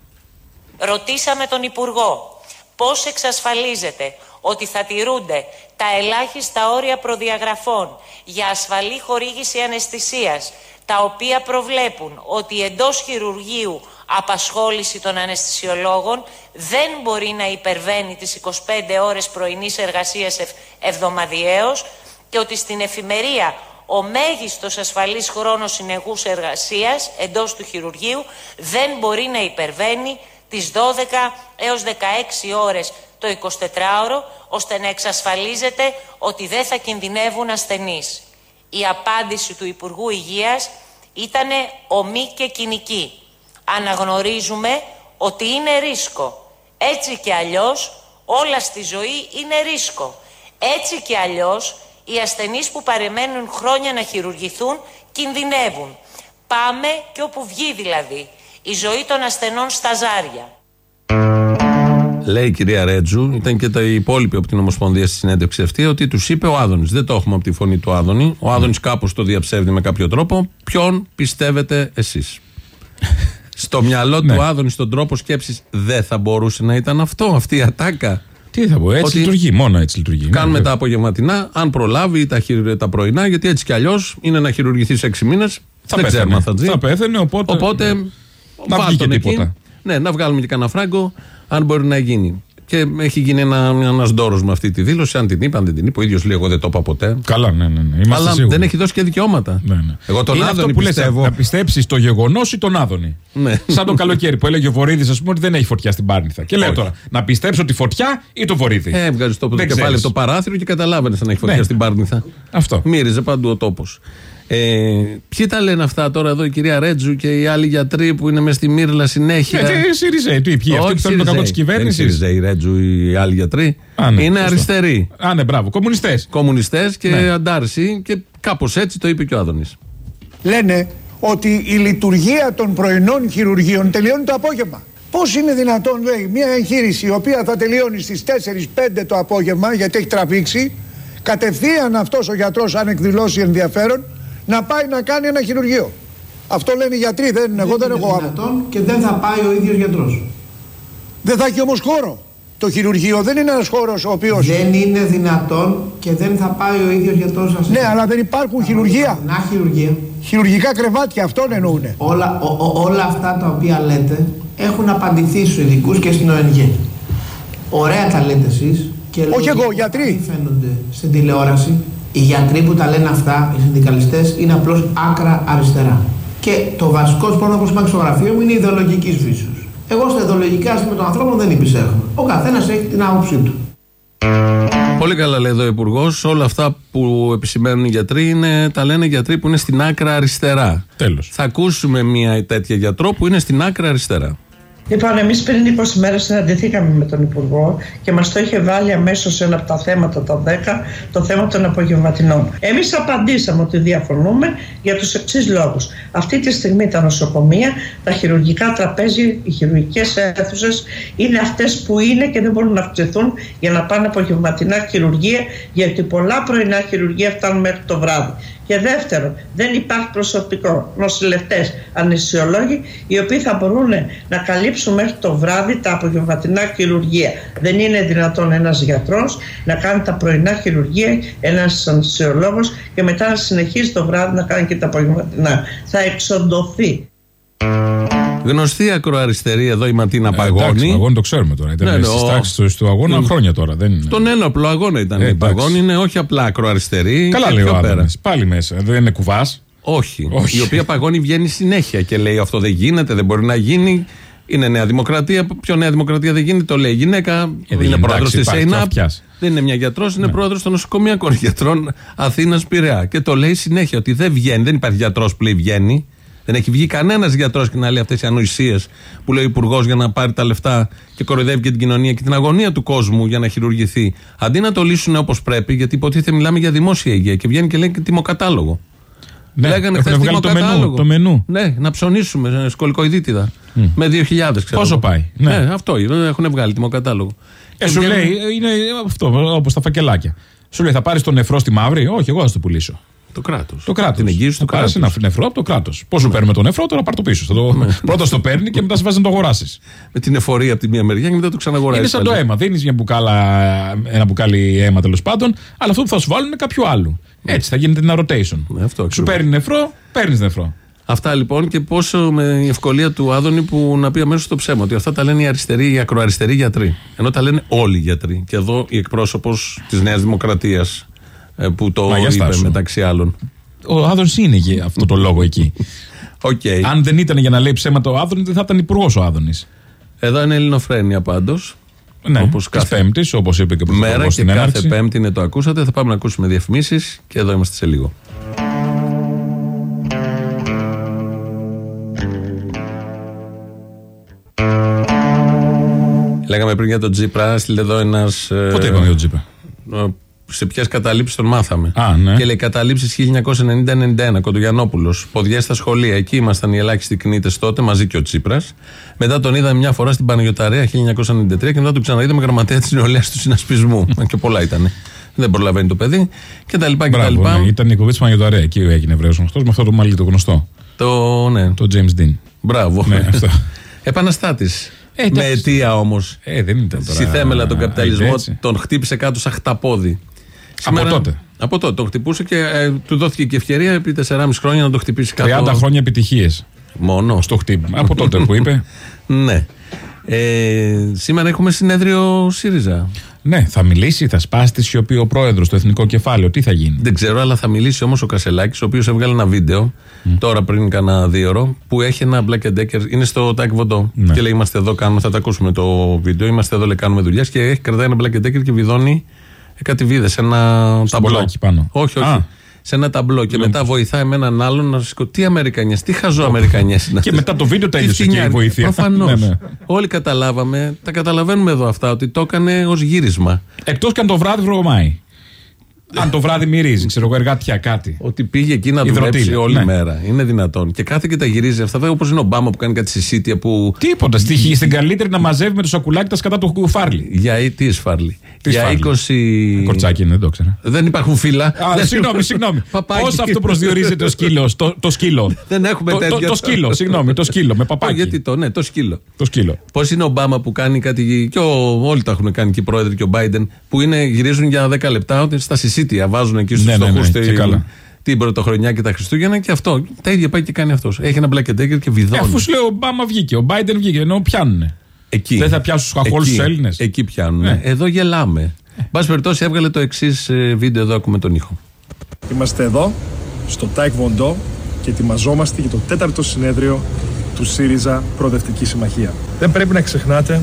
Ρωτήσαμε τον Υπουργό πώς εξασφαλίζεται ότι θα τηρούνται τα ελάχιστα όρια προδιαγραφών για ασφαλή χορήγηση αναισθησίας, τα οποία προβλέπουν ότι εντός χειρουργείου απασχόληση των αναισθησιολόγων δεν μπορεί να υπερβαίνει τις 25 ώρες πρωινής εργασίας ευ- εβδομαδιαίως και ότι στην εφημερία ο μέγιστος ασφαλής χρόνος συνεχούς εργασίας εντός του χειρουργείου δεν μπορεί να υπερβαίνει τις 12 έως 16 ώρες το 24ωρο, ώστε να εξασφαλίζεται ότι δεν θα κινδυνεύουν ασθενείς. Η απάντηση του Υπουργού Υγείας ήταν ομή και κοινική. Αναγνωρίζουμε ότι είναι ρίσκο. Έτσι και αλλιώς όλα στη ζωή είναι ρίσκο. Έτσι και αλλιώς οι ασθενείς που παρεμένουν χρόνια να χειρουργηθούν κινδυνεύουν. Πάμε και όπου βγει δηλαδή. Η ζωή των ασθενών στα ζάρια. Λέει η κυρία Ρέτζου, ήταν και τα υπόλοιποι από την Ομοσπονδία στη συνέντευξη αυτή, ότι τους είπε ο Άδωνης. Δεν το έχουμε από τη φωνή του Άδωνη. Ο Άδωνης κάπως το διαψεύδει με κάποιο τρόπο. Ποιον πιστεύετε εσείς; Στο μυαλό Ναι. του Άδωνη, στον τρόπο σκέψης, δεν θα μπορούσε να ήταν αυτό, αυτή η ατάκα; Τι θα πω, έτσι Ότι λειτουργεί. Μόνο έτσι λειτουργεί. Κάνουμε Ναι, τα απογευματινά, αν προλάβει τα, χειρ- τα πρωινά, γιατί έτσι κι αλλιώς είναι να χειρουργηθεί σε 6 μήνες. Θα δεν πέθανε. ξέρουμε αν θα ζει. Θα πέθανε, οπότε- Οπότε Να βάλ βγει τον και εκεί. τίποτα. Ναι, να βγάλουμε και κανένα φράγκο, αν μπορεί να γίνει. Και έχει γίνει ένα ένας ντόρος με αυτή τη δήλωση. Αν την είπα, αν δεν την είπε, ο ίδιος λέει: Εγώ δεν το είπα ποτέ. Καλά, ναι, ναι. ναι. Είμαστε Αλλά σίγουροι. δεν έχει δώσει και δικαιώματα. Ναι, ναι. Εγώ τον Είναι αυτό Άδωνη που λες, πιστεύω. να πιστέψεις το γεγονός ή τον Άδωνη. Ναι. Σαν το καλοκαίρι που έλεγε ο Βορύδης, ας πούμε, ότι δεν έχει φωτιά στην Πάρνηθα. Και λέω Όχι. τώρα, να πιστέψω τη φωτιά ή το Βορύδη. Ε, έβγαζε το Δεν κεφάλι ξέρεις. από το παράθυρο και καταλάβαινες να έχει φωτιά Ναι. στην Πάρνηθα. Αυτό. Μύριζε παντού ο τόπος. Ε, ποιοι τα λένε αυτά τώρα εδώ, η κυρία Ρέτζου και οι άλλοι γιατροί που είναι μες στη Μύρλα συνέχεια; Ε, τι ΣΥΡΙΖΑ, τι, ποιοι, αυτοί που θέλουν το κακό της κυβέρνησης; Δεν είναι ΣΥΡΙΖΑ, η Ρέτζου, οι άλλοι γιατροί. Α, ναι, είναι σωστό. αριστεροί. Α, ναι, μπράβο. Κομμουνιστές. Κομμουνιστές και Ναι. αντάρσοι και κάπως έτσι το είπε και ο Άδωνης. λένε ότι η λειτουργία των πρωινών χειρουργείων τελειώνει το απόγευμα. Πώς είναι δυνατόν, λέει, μια εγχείρηση η οποία θα τελειώνει στις 4-5 το απόγευμα, γιατί έχει τραβήξει, κατευθείαν αυτός ο γιατρός, αν εκδηλώσει ενδιαφέρον, να πάει να κάνει ένα χειρουργείο. Αυτό λένε οι γιατροί, δεν, εγώ δεν είναι έχω άποψη. δυνατόν και δεν θα πάει ο ίδιος γιατρός. Δεν θα έχει όμως χώρο. Το χειρουργείο δεν είναι ένας χώρος ο οποίος... Δεν είναι δυνατόν και δεν θα πάει ο ίδιος γιατρός σας. Ναι, αλλά δεν υπάρχουν χειρουργεία. Να χειρουργία. Χειρουργικά κρεβάτια, αυτόν εννοούνε. Όλα, ο- ο- όλα αυτά τα οποία λέτε έχουν απαντηθεί στους ειδικούς και στην ΟΕΝΓ. Ωραία τα λέτε εσείς. Και Όχι λογικά εγώ, γιατροί. δεν φαίνονται στην τηλεόραση. Οι γιατροί που τα λένε αυτά, οι συνδικαλιστές, είναι απλώς άκρα αριστερά. Και το βασικό πρόβλημα που υπάρχει στο γραφείο μου είναι ιδεολογικής φύσεως. Εγώ στα ιδεολογικά ζητήματα των ανθρώπων δεν υπησέρχομαι. Ο καθένας έχει την άποψή του. Πολύ καλά λέει εδώ ο Υπουργός. Όλα αυτά που επισημαίνουν οι γιατροί είναι, τα λένε γιατροί που είναι στην άκρα αριστερά. Τέλος. Θα ακούσουμε μια τέτοια γιατρό που είναι στην άκρα αριστερά. Λοιπόν, εμείς πριν 20 μέρες συναντηθήκαμε με τον Υπουργό και μας το είχε βάλει αμέσως σε ένα από τα θέματα, τα 10, το θέμα των απογευματινών. Εμείς απαντήσαμε ότι διαφωνούμε για τους εξής λόγους. Αυτή τη στιγμή τα νοσοκομεία, τα χειρουργικά τραπέζια, οι χειρουργικές αίθουσες είναι αυτές που είναι και δεν μπορούν να αυξηθούν για να πάνε απογευματινά χειρουργία, γιατί πολλά πρωινά χειρουργία φτάνουν μέχρι το βράδυ. Και δεύτερον, δεν υπάρχει προσωπικό, νοσηλευτές, αναισθησιολόγοι, οι οποίοι θα μπορούν να καλύψουν μέχρι το βράδυ τα απογευματινά χειρουργία. Δεν είναι δυνατόν ένας γιατρός να κάνει τα πρωινά χειρουργία, ένας αναισθησιολόγο και μετά να συνεχίζει το βράδυ να κάνει και τα απογευματινά. Θα εξοντωθεί. Γνωστή ακροαριστερή εδώ η Ματίνα Ε, εντάξει, Παγώνη. το αγώνα το ξέρουμε τώρα. Ήταν Ναι, ναι, στις ο- τάξεις του, του αγώνα Mm. χρόνια τώρα. Δεν είναι. Τον ένοπλο αγώνα ήταν Ε, η εντάξει. Παγώνη. Είναι όχι απλά ακροαριστερή. Καλά και λέει πιο ο πέρα. Άδωνης. Πάλι μέσα. Δεν είναι κουβάς. Όχι. Όχι. Η οποία Παγώνη βγαίνει συνέχεια και λέει αυτό δεν γίνεται, δεν μπορεί να γίνει. Είναι Νέα Δημοκρατία. Ποιο Νέα Δημοκρατία δεν γίνεται, το λέει η γυναίκα. Ε, δεν είναι γίνεται, πρόεδρος εντάξει, της υπάρχει και ΕΙΝΑΠ. αυτιάς. Δεν είναι μια γιατρός, είναι Ναι. πρόεδρος των νοσοκομιακών γιατρών Αθήνας Πειραιά. Και το λέει συνέχεια ότι δεν βγαίνει, δεν υπάρχει γιατρός που λέει βγαίνει. Δεν έχει βγει κανένας γιατρός και να λέει αυτές οι ανοησίες που λέει ο Υπουργός για να πάρει τα λεφτά και κοροϊδεύει και την κοινωνία και την αγωνία του κόσμου για να χειρουργηθεί. Αντί να το λύσουν όπως πρέπει, γιατί υποτίθεται μιλάμε για δημόσια υγεία και βγαίνει και λέει και τιμοκατάλογο. Ναι, Λέγανε έχουν χθες βγάλει το τιμοκατάλογο. μενού, το μενού. Ναι, να ψωνίσουμε σκολικοειδίτιδα. Με 2.000 ξέρω. Πόσο εγώ. πάει, Ναι, ναι. αυτό είναι, έχουν βγάλει τιμοκατάλογο. Ε, Και σου βγαίνουν- λέει, είναι αυτό, όπως τα φακελάκια. Σου λέει, θα πάρεις τον νεφρό στη μαύρη; Όχι, εγώ θα σου το πουλήσω. Το κράτος. Το κράτος. Την εγγύηση του Θα πάρεις κράτους. ένα νεφρό από το κράτος. Πώ σου παίρνουμε τον νεφρό, τώρα πάρ το πίσω. Θα το... Πρώτα στο παίρνει και μετά σε βάζει να το αγοράσεις. Με την εφορία από τη μία μεριά και μετά το ξαναγοράζεις. Είναι σαν το πάλι. αίμα. Δίνεις μια μπουκάλα, ένα μπουκάλι αίμα τέλος πάντων, αλλά αυτό που θα σου βάλουν είναι κάποιο άλλο. Έτσι θα γίνεται ένα rotation. Ναι, αυτό Σου ακριβώς. παίρνει νεφρό, παίρνεις νεφρό. Αυτά λοιπόν και πόσο με η ευκολία του Άδωνη που να πει αμέσως το ψέμα. Ότι αυτά τα λένε οι αριστεροί, οι ακροαριστεροί γιατροί. Ενώ τα λένε όλοι οι γιατροί. Και εδώ η εκπρόσωπος της Νέας Δημοκρατίας που το Μα, για είπε στάσου. μεταξύ άλλων. Ο Άδωνη είναι για αυτό το λόγο εκεί. Οκ. Αν δεν ήταν για να λέει ψέματα ο Άδωνη, δεν θα ήταν υπουργός ο Άδωνης. Εδώ είναι ελληνοφρένεια πάντως. Ναι, Όπως της κάθε Πέμπτης, όπως είπε και ο Μέρα Πρωθυπουργός και στην κάθε έναρξη. Πέμπτη είναι το ακούσατε. Θα πάμε να ακούσουμε διαφημίσεις και εδώ είμαστε σε λίγο. Λέγαμε πριν για τον Τζίπρα, στείλε εδώ ένας. Πότε είπαμε για τον Τζίπρα; Σε ποιες καταλήψεις τον μάθαμε. Α, ναι. Και λέει καταλήψεις 1990-91, Κοντογιανόπουλος. Ποδιές στα σχολεία. Εκεί ήμασταν οι ελάχιστοι κνήτε τότε, μαζί και ο Τσίπρας. Μετά τον είδαμε μια φορά στην Παναγιοταρέα 1993 και μετά τον ξαναείδαμε γραμματέα της νεολαίας του συνασπισμού. και πολλά ήταν. Δεν προλαβαίνει το παιδί. Και τα λοιπά και τα λοιπά. Μπράβο, ναι, ήταν η κοπή της Παναγιοταρέα. Εκεί έγινε Εβραίο γνωστός με αυτό το μαλλί το γνωστό. Το, ναι. Το James Dean. Μπράβο. Ναι, αυτό. Επαναστάτης. Ε, με εντάξει. αιτία όμως. Ε, δεν ήταν τώρα. Στη θέμελα τον καπιταλισμό έτσι. τον χτύπησε κάτω σαν χταπόδι. Από τότε. Από τότε τον χτυπούσε και ε, του δόθηκε και ευκαιρία επί 4,5 χρόνια να το χτυπήσει 30 κάτω. χρόνια επιτυχίες. Μόνο. Στο χτύπημα. Από τότε που είπε. ναι. Ε, σήμερα έχουμε συνέδριο ΣΥΡΙΖΑ. Ναι, θα μιλήσει, θα σπάσει τη σιωπή ο πρόεδρος, το εθνικό κεφάλαιο. Τι θα γίνει; Δεν ξέρω, αλλά θα μιλήσει όμως ο Κασελάκης, ο οποίος έβγαλε ένα βίντεο τώρα πριν κάνα δύο ώρο, που έχει ένα Black Decker. Είναι στο Τάκ Βοντό. Ναι. Και λέει: Είμαστε εδώ, κάνουμε, θα τα ακούσουμε το βίντεο. Είμαστε εδώ, λέει, κάνουμε δουλειές. Και έχει κρατάει ένα Black Decker και βιδώνει ε, κάτι βίδες σε ένα ταμπλό. μπολάκι πάνω. Όχι, όχι. Α. Σε ένα ταμπλό. Και μετά βοηθάει με έναν άλλον να σηκώ. Τι Αμερικανιές, τι χαζό Αμερικανιέ είναι. Και μετά το βίντεο τέλειωσε και η βοήθεια. Προφανώς. Ναι, ναι. Όλοι καταλάβαμε, τα καταλαβαίνουμε εδώ αυτά, ότι το έκανε ως γύρισμα. Εκτός και αν το βράδυ βρωμάει. Αν το βράδυ μυρίζει, ξέρω εγώ, εργάτια κάτι. Ότι πήγε εκεί να Υδροτήλια, δουλέψει όλη ναι. μέρα. Είναι δυνατόν. Και κάθε και τα γυρίζει αυτά. Όπως είναι ο Ομπάμα που κάνει κάτι στη Σίτια που. Τίποτα. Στη, στην καλύτερη να μαζεύει με το σακουλάκι τα κατά του Φάρλι. Για τι Φάρλι. Τι Για Φάρλι. 20. Κορτσάκι είναι, δεν το ξέρα. Δεν υπάρχουν φύλλα. Α, Δεν συγγνώμη, υπάρχουν- συγγνώμη. Παπάκι. Πώ αυτό προσδιορίζεται ο σκύλος, το, το σκύλο. Δεν έχουμε το, το, τέτοια. το σκύλο, συγγνώμη, το σκύλο με παπάκι. Γιατί το, ναι, το σκύλο. Το σκύλο. Πώς είναι ο Ομπάμα που κάνει κάτι. Και ο, όλοι τα έχουν κάνει και οι πρόεδροι και ο Biden. Που είναι, γυρίζουν για 10 λεπτά ότι στα συσίτια. Βάζουν εκεί στους Ναι, ναι, φτωχούς ναι, και καλά. την πρωτοχρονιά και τα Χριστούγεννα και αυτό. Τα ίδια πάει και κάνει αυτός. Έχει ένα black and decker και βιδώνει. Ε, Αφού σου λέει ο Ομπάμα βγήκε, ο Biden βγήκε, ενώ πιάνουνε. Εκεί. Δεν θα πιάσουν του χαχόλους Εκεί. τους Έλληνες. Εκεί πιάνουν. Ναι. Εδώ γελάμε. Εν πάση περιπτώσει, έβγαλε το εξής βίντεο εδώ, ακούμε τον ήχο. Είμαστε εδώ, στο Τάε Κβον Ντο και ετοιμαζόμαστε για το τέταρτο συνέδριο του ΣΥΡΙΖΑ Προοδευτική Συμμαχία. Δεν πρέπει να ξεχνάτε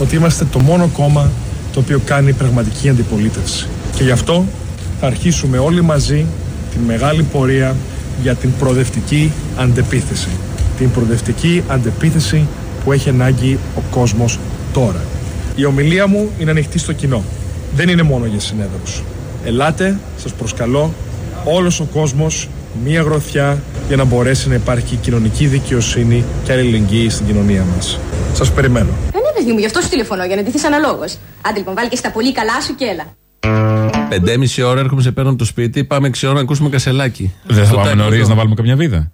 ότι είμαστε το μόνο κόμμα το οποίο κάνει πραγματική αντιπολίτευση. Και γι' αυτό θα αρχίσουμε όλοι μαζί την μεγάλη πορεία για την προοδευτική αντεπίθεση. Την προοδευτική αντεπίθεση που έχει ανάγκη ο κόσμος τώρα. Η ομιλία μου είναι ανοιχτή στο κοινό. Δεν είναι μόνο για συνέδρους. Ελάτε, σας προσκαλώ, όλος ο κόσμος, μία γροθιά για να μπορέσει να υπάρχει κοινωνική δικαιοσύνη και αλληλεγγύη στην κοινωνία μας. Σας περιμένω. Ε, ναι, παιδί μου, γι' αυτό σου τηλεφωνώ, για να ντυθείς αναλόγως. Άντε λοιπόν, βάλει και στα πολύ καλά σου και έλα. Πεντέμιση ώρα έρχομαι σε παίρνω από το σπίτι, πάμε 6 ώρα να ακούσουμε κασελάκι. Δεν θα Στο πάμε τάκι νωρίς εδώ. να βάλουμε καμιά βίδα.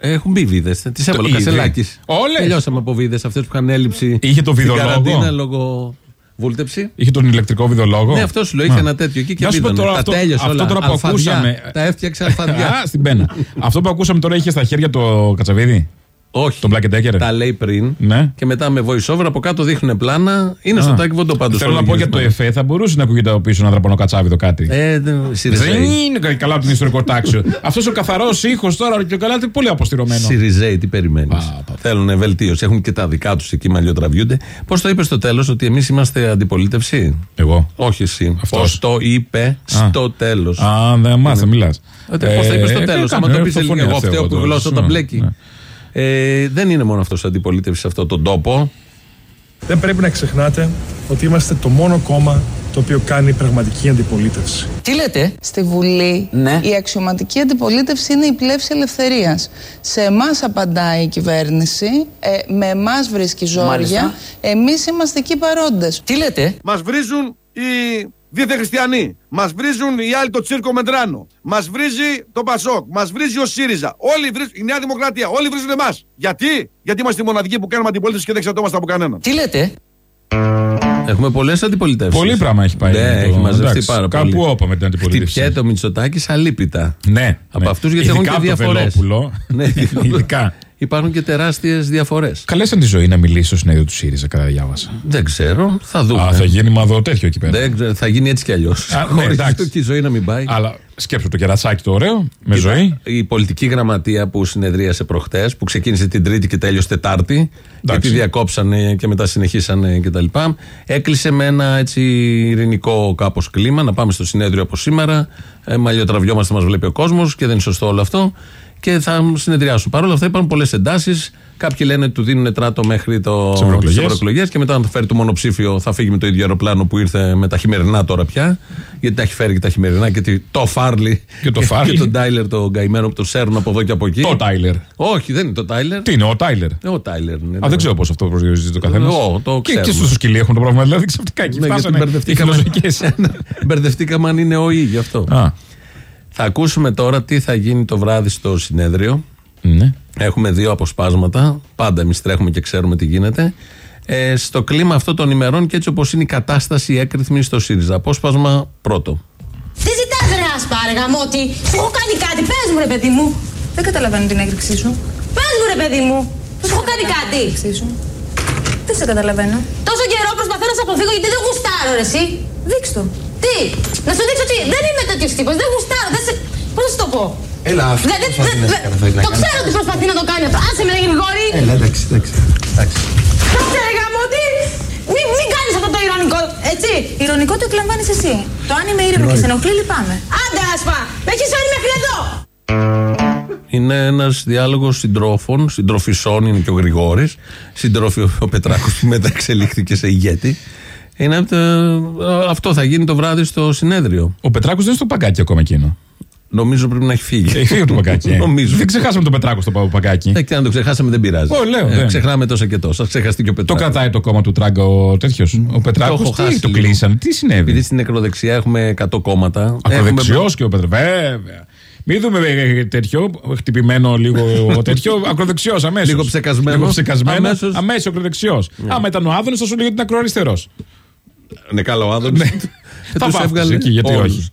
Έχουν μπει βίδες. Τις έβαλε ο ήδη. Κασελάκης. Όλες. Τελειώσαμε από βίδες αυτές που είχαν έλλειψη. Είχε το στην βιδολόγο. καραντίνα λόγω βούλτεψη. Είχε τον ηλεκτρικό βιδολόγο. Ναι, αυτός σου λέω, είχε Α. ένα τέτοιο εκεί και Να σου πω βίδωνε. τώρα Τα αυτό, τέλειωσε αυτό όλα. τώρα που Αλφαδιά. ακούσαμε. Τα έφτιαξε αλφαδιά. Α, στην πένα. αυτό που ακούσαμε τώρα είχε στα χέρια το Κατσαβίδη. Όχι. Τον Black Decker. Τα λέει πριν. Ναι. Και μετά με voice over από κάτω δείχνουν πλάνα. Είναι στο Α. τάκι βόντο πάντως. Θέλω να πω για το ΕΦΕ, θα μπορούσε να ακούγεται από πίσω ένα δραπανό κατσάβιδο κάτι. Ε, δεν- Δεν Σιριζέη. είναι κα- καλά από την ιστορικό τάξιο. Αυτός ο καθαρός ήχος τώρα και καλά είναι πολύ αποστηρωμένος. Σιριζέη, τι περιμένεις; Θέλουν βελτίωση. Έχουν και τα δικά τους εκεί μαλλιοτραβιούνται. Πώς το είπες στο τέλος, ότι εμείς είμαστε αντιπολίτευση; Εγώ. Όχι εσύ. Αυτός. Πώς το είπε στο τέλος; Α, δεν μάθα, μιλάς. Πώς το είπες στο τέλος; Άμα το πεις λίγο, εγώ φταίω που η γλώσσα τα μπλέκει. Ε, δεν είναι μόνο αυτός αντιπολίτευσης σε αυτόν τον τόπο. Δεν πρέπει να ξεχνάτε ότι είμαστε το μόνο κόμμα το οποίο κάνει πραγματική αντιπολίτευση. Τι λέτε; Στη Βουλή η αξιωματική αντιπολίτευση είναι η πλεύση ελευθερίας. Σε εμάς απαντάει η κυβέρνηση, ε, με εμάς βρίσκει ζόρια, Μάλιστα. εμείς είμαστε εκεί παρόντες. Τι λέτε; Μας βρίζουν οι δίθεν χριστιανοί. Μας βρίζουν οι άλλοι το τσίρκο Μεντράνο. Μας βρίζει το Πασόκ. Μας βρίζει ο ΣΥΡΙΖΑ. Όλοι βρίζουν, η Νέα Δημοκρατία. Όλοι βρίζουν εμάς. Γιατί; Γιατί είμαστε οι μοναδικοί που κάνουμε αντιπολίτευση και δεν εξαρτώμαστε από κανέναν. Τι λέτε; Έχουμε πολλές αντιπολιτεύσεις. Πολύ πράγμα έχει πάει. Ναι, με το- έχει μαζευτεί εντάξει, πάρα πολύ. Κάπου όπα με την αντιπολίτευση. Χτυπιέται ο Μητσοτάκης αλίπητα. Ναι. Από ναι. αυτούς γιατί έχουν Ειδικά και από το διαφορές. Βελόπουλο. ναι, Ειδικά. Υπάρχουν και τεράστιες διαφορές. Καλέσαν τη ζωή να μιλήσει στο συνέδριο του ΣΥΡΙΖΑ, κατά διάβασα. Δεν ξέρω, θα δούμε. Α, θα γίνει μαδό τέτοιο εκεί πέρα. Δεν ξέρω, θα γίνει έτσι κι αλλιώς. Α, ναι, εντάξει. και η ζωή να μην πάει. Αλλά σκέψου το κερατσάκι το ωραίο, με Κοίτα, ζωή. Η πολιτική γραμματεία που συνεδρίασε προχτές, που ξεκίνησε την Τρίτη και τέλειωσε Τετάρτη, γιατί διακόψανε και μετά συνεχίσανε κτλ. Έκλεισε με ένα έτσι ειρηνικό κάπως κλίμα, να πάμε στο συνέδριο από σήμερα. Ε, μαλλιοτραβιόμαστε, μας βλέπει ο κόσμος και δεν είναι σωστό όλο αυτό. Και θα συνεδριάσουν. Παρ' όλα αυτά υπάρχουν πολλές εντάσεις. Κάποιοι λένε ότι του δίνουν τράτο μέχρι το Τις ευρωεκλογές. τις ευρωεκλογές και μετά, αν θα φέρει το μονοψήφιο, θα φύγει με το ίδιο αεροπλάνο που ήρθε με τα χειμερινά τώρα πια. Γιατί τα έχει φέρει και τα χειμερινά και τη- το Φάρλι Και το Farley. και τον Τάιλερ, τον καημένο που το σέρνουν από εδώ και από εκεί. Το Τάιλερ. Όχι, δεν είναι το Τάιλερ. Τι είναι, ο Τάιλερ; Ε, Ο Τάιλερ. ναι, Α, ναι. δεν ξέρω πώς αυτό προσδιορίζεται το καθένας. Εγώ, το Και, και ξέρουμε. στο σκυλί έχουν το πρόβλημα. Δηλαδή ξαφνικά εκεί Ναι, γιατί φτάσανε οι μπερδευτήκαμε. φιλοσοφικές. Μπερδευτήκαμε αν είναι ο Ή γι' αυτό. Α. Θα ακούσουμε τώρα τι θα γίνει το βράδυ στο συνέδριο. Ναι. Έχουμε δύο αποσπάσματα. Πάντα εμείς τρέχουμε και ξέρουμε τι γίνεται. Ε, στο κλίμα αυτό των ημερών και έτσι όπως είναι η κατάσταση έκρηθμη στο ΣΥΡΙΖΑ. Απόσπασμα πρώτο. Τι ζητάς ρε ασπάργα μου ότι σου έχω κάνει κάτι, πες μου ρε παιδί μου. Δεν καταλαβαίνω την έκρηξή σου. Πες μου ρε παιδί μου, σου έχω κάνει κάτι. σου. Δεν σε καταλαβαίνω. Τόσο καιρό προσπαθώ να σε αποφύγω γιατί δεν γουστάρω ρε εσύ. Δείξ' το. Τι, να σου δείξω τι, δεν είμαι τέτοιος τύπος, δεν γουστάρω, δεν σε... Πώς θα σου το πω; Έλα, αυτό Δεν- δεν- προσπαθεί να δεν- σε καταφέρει να Το κάνει. ξέρω ότι προσπαθεί να το κάνει αυτό. Άσε με γρηγόρη. Έλα, εντάξει, εντάξει. εντάξει. Κάτσε ρε γαμώτη. Μην, μην κάνεις αυτό το ηρωνικό, έτσι. Ηρωνικό το εκλαμβάνεις εσύ. Το αν είμαι ήρεμη και σε ενοχλεί λυπάμαι. Άντε άσπα, με έχεις φέρει μέχρι εδώ. Είναι ένας διάλογος συντρόφων, συντροφισών είναι και ο Γρηγόρης. Σύντροφοι ο Πετράκος που μετά εξελίχθηκε σε ηγέτη. Είναι, ε, αυτό θα γίνει το βράδυ στο συνέδριο. Ο Πετράκος δεν είναι στο παγκάκι ακόμα εκείνο. Νομίζω πρέπει να έχει φύγει. Έχει φύγει το παγκάκι. ε. Νομίζω. Δεν ξεχάσαμε τον Πετράκο στο παγκάκι. Ε, και αν το ξεχάσαμε δεν πειράζει. Ω, λέω, Ε, ναι. ξεχνάμε τόσα και τόσα. Ξεχαστεί και ο Το Πετράκος. κρατάει το κόμμα του Τράγκα ο τέτοιος. Ο Πετράκος; έχω Τι χάσει το λίγο. κλείσανε, τι συνέβη; Επειδή στην νεκροδεξιά έχουμε 100 κόμματα. Ακροδεξιός έχουμε- και ο Πετράκος. Βέβαια. Μην δούμε ε, τέτοιο, χτυπημένο λίγο τέτοιο. Ακροδεξιός αμέσως. Λίγο ψεκασμένο. Λίγο ψεκασμένο. Αμέσως. Αμέσως ακροδεξιός. Άμα ήταν ο Άδωνο, θα σου λέγει ότι είναι ακροαριστερός. Ναι, καλό άδωνο. Θα βάφτιζε εκεί, γιατί όχι.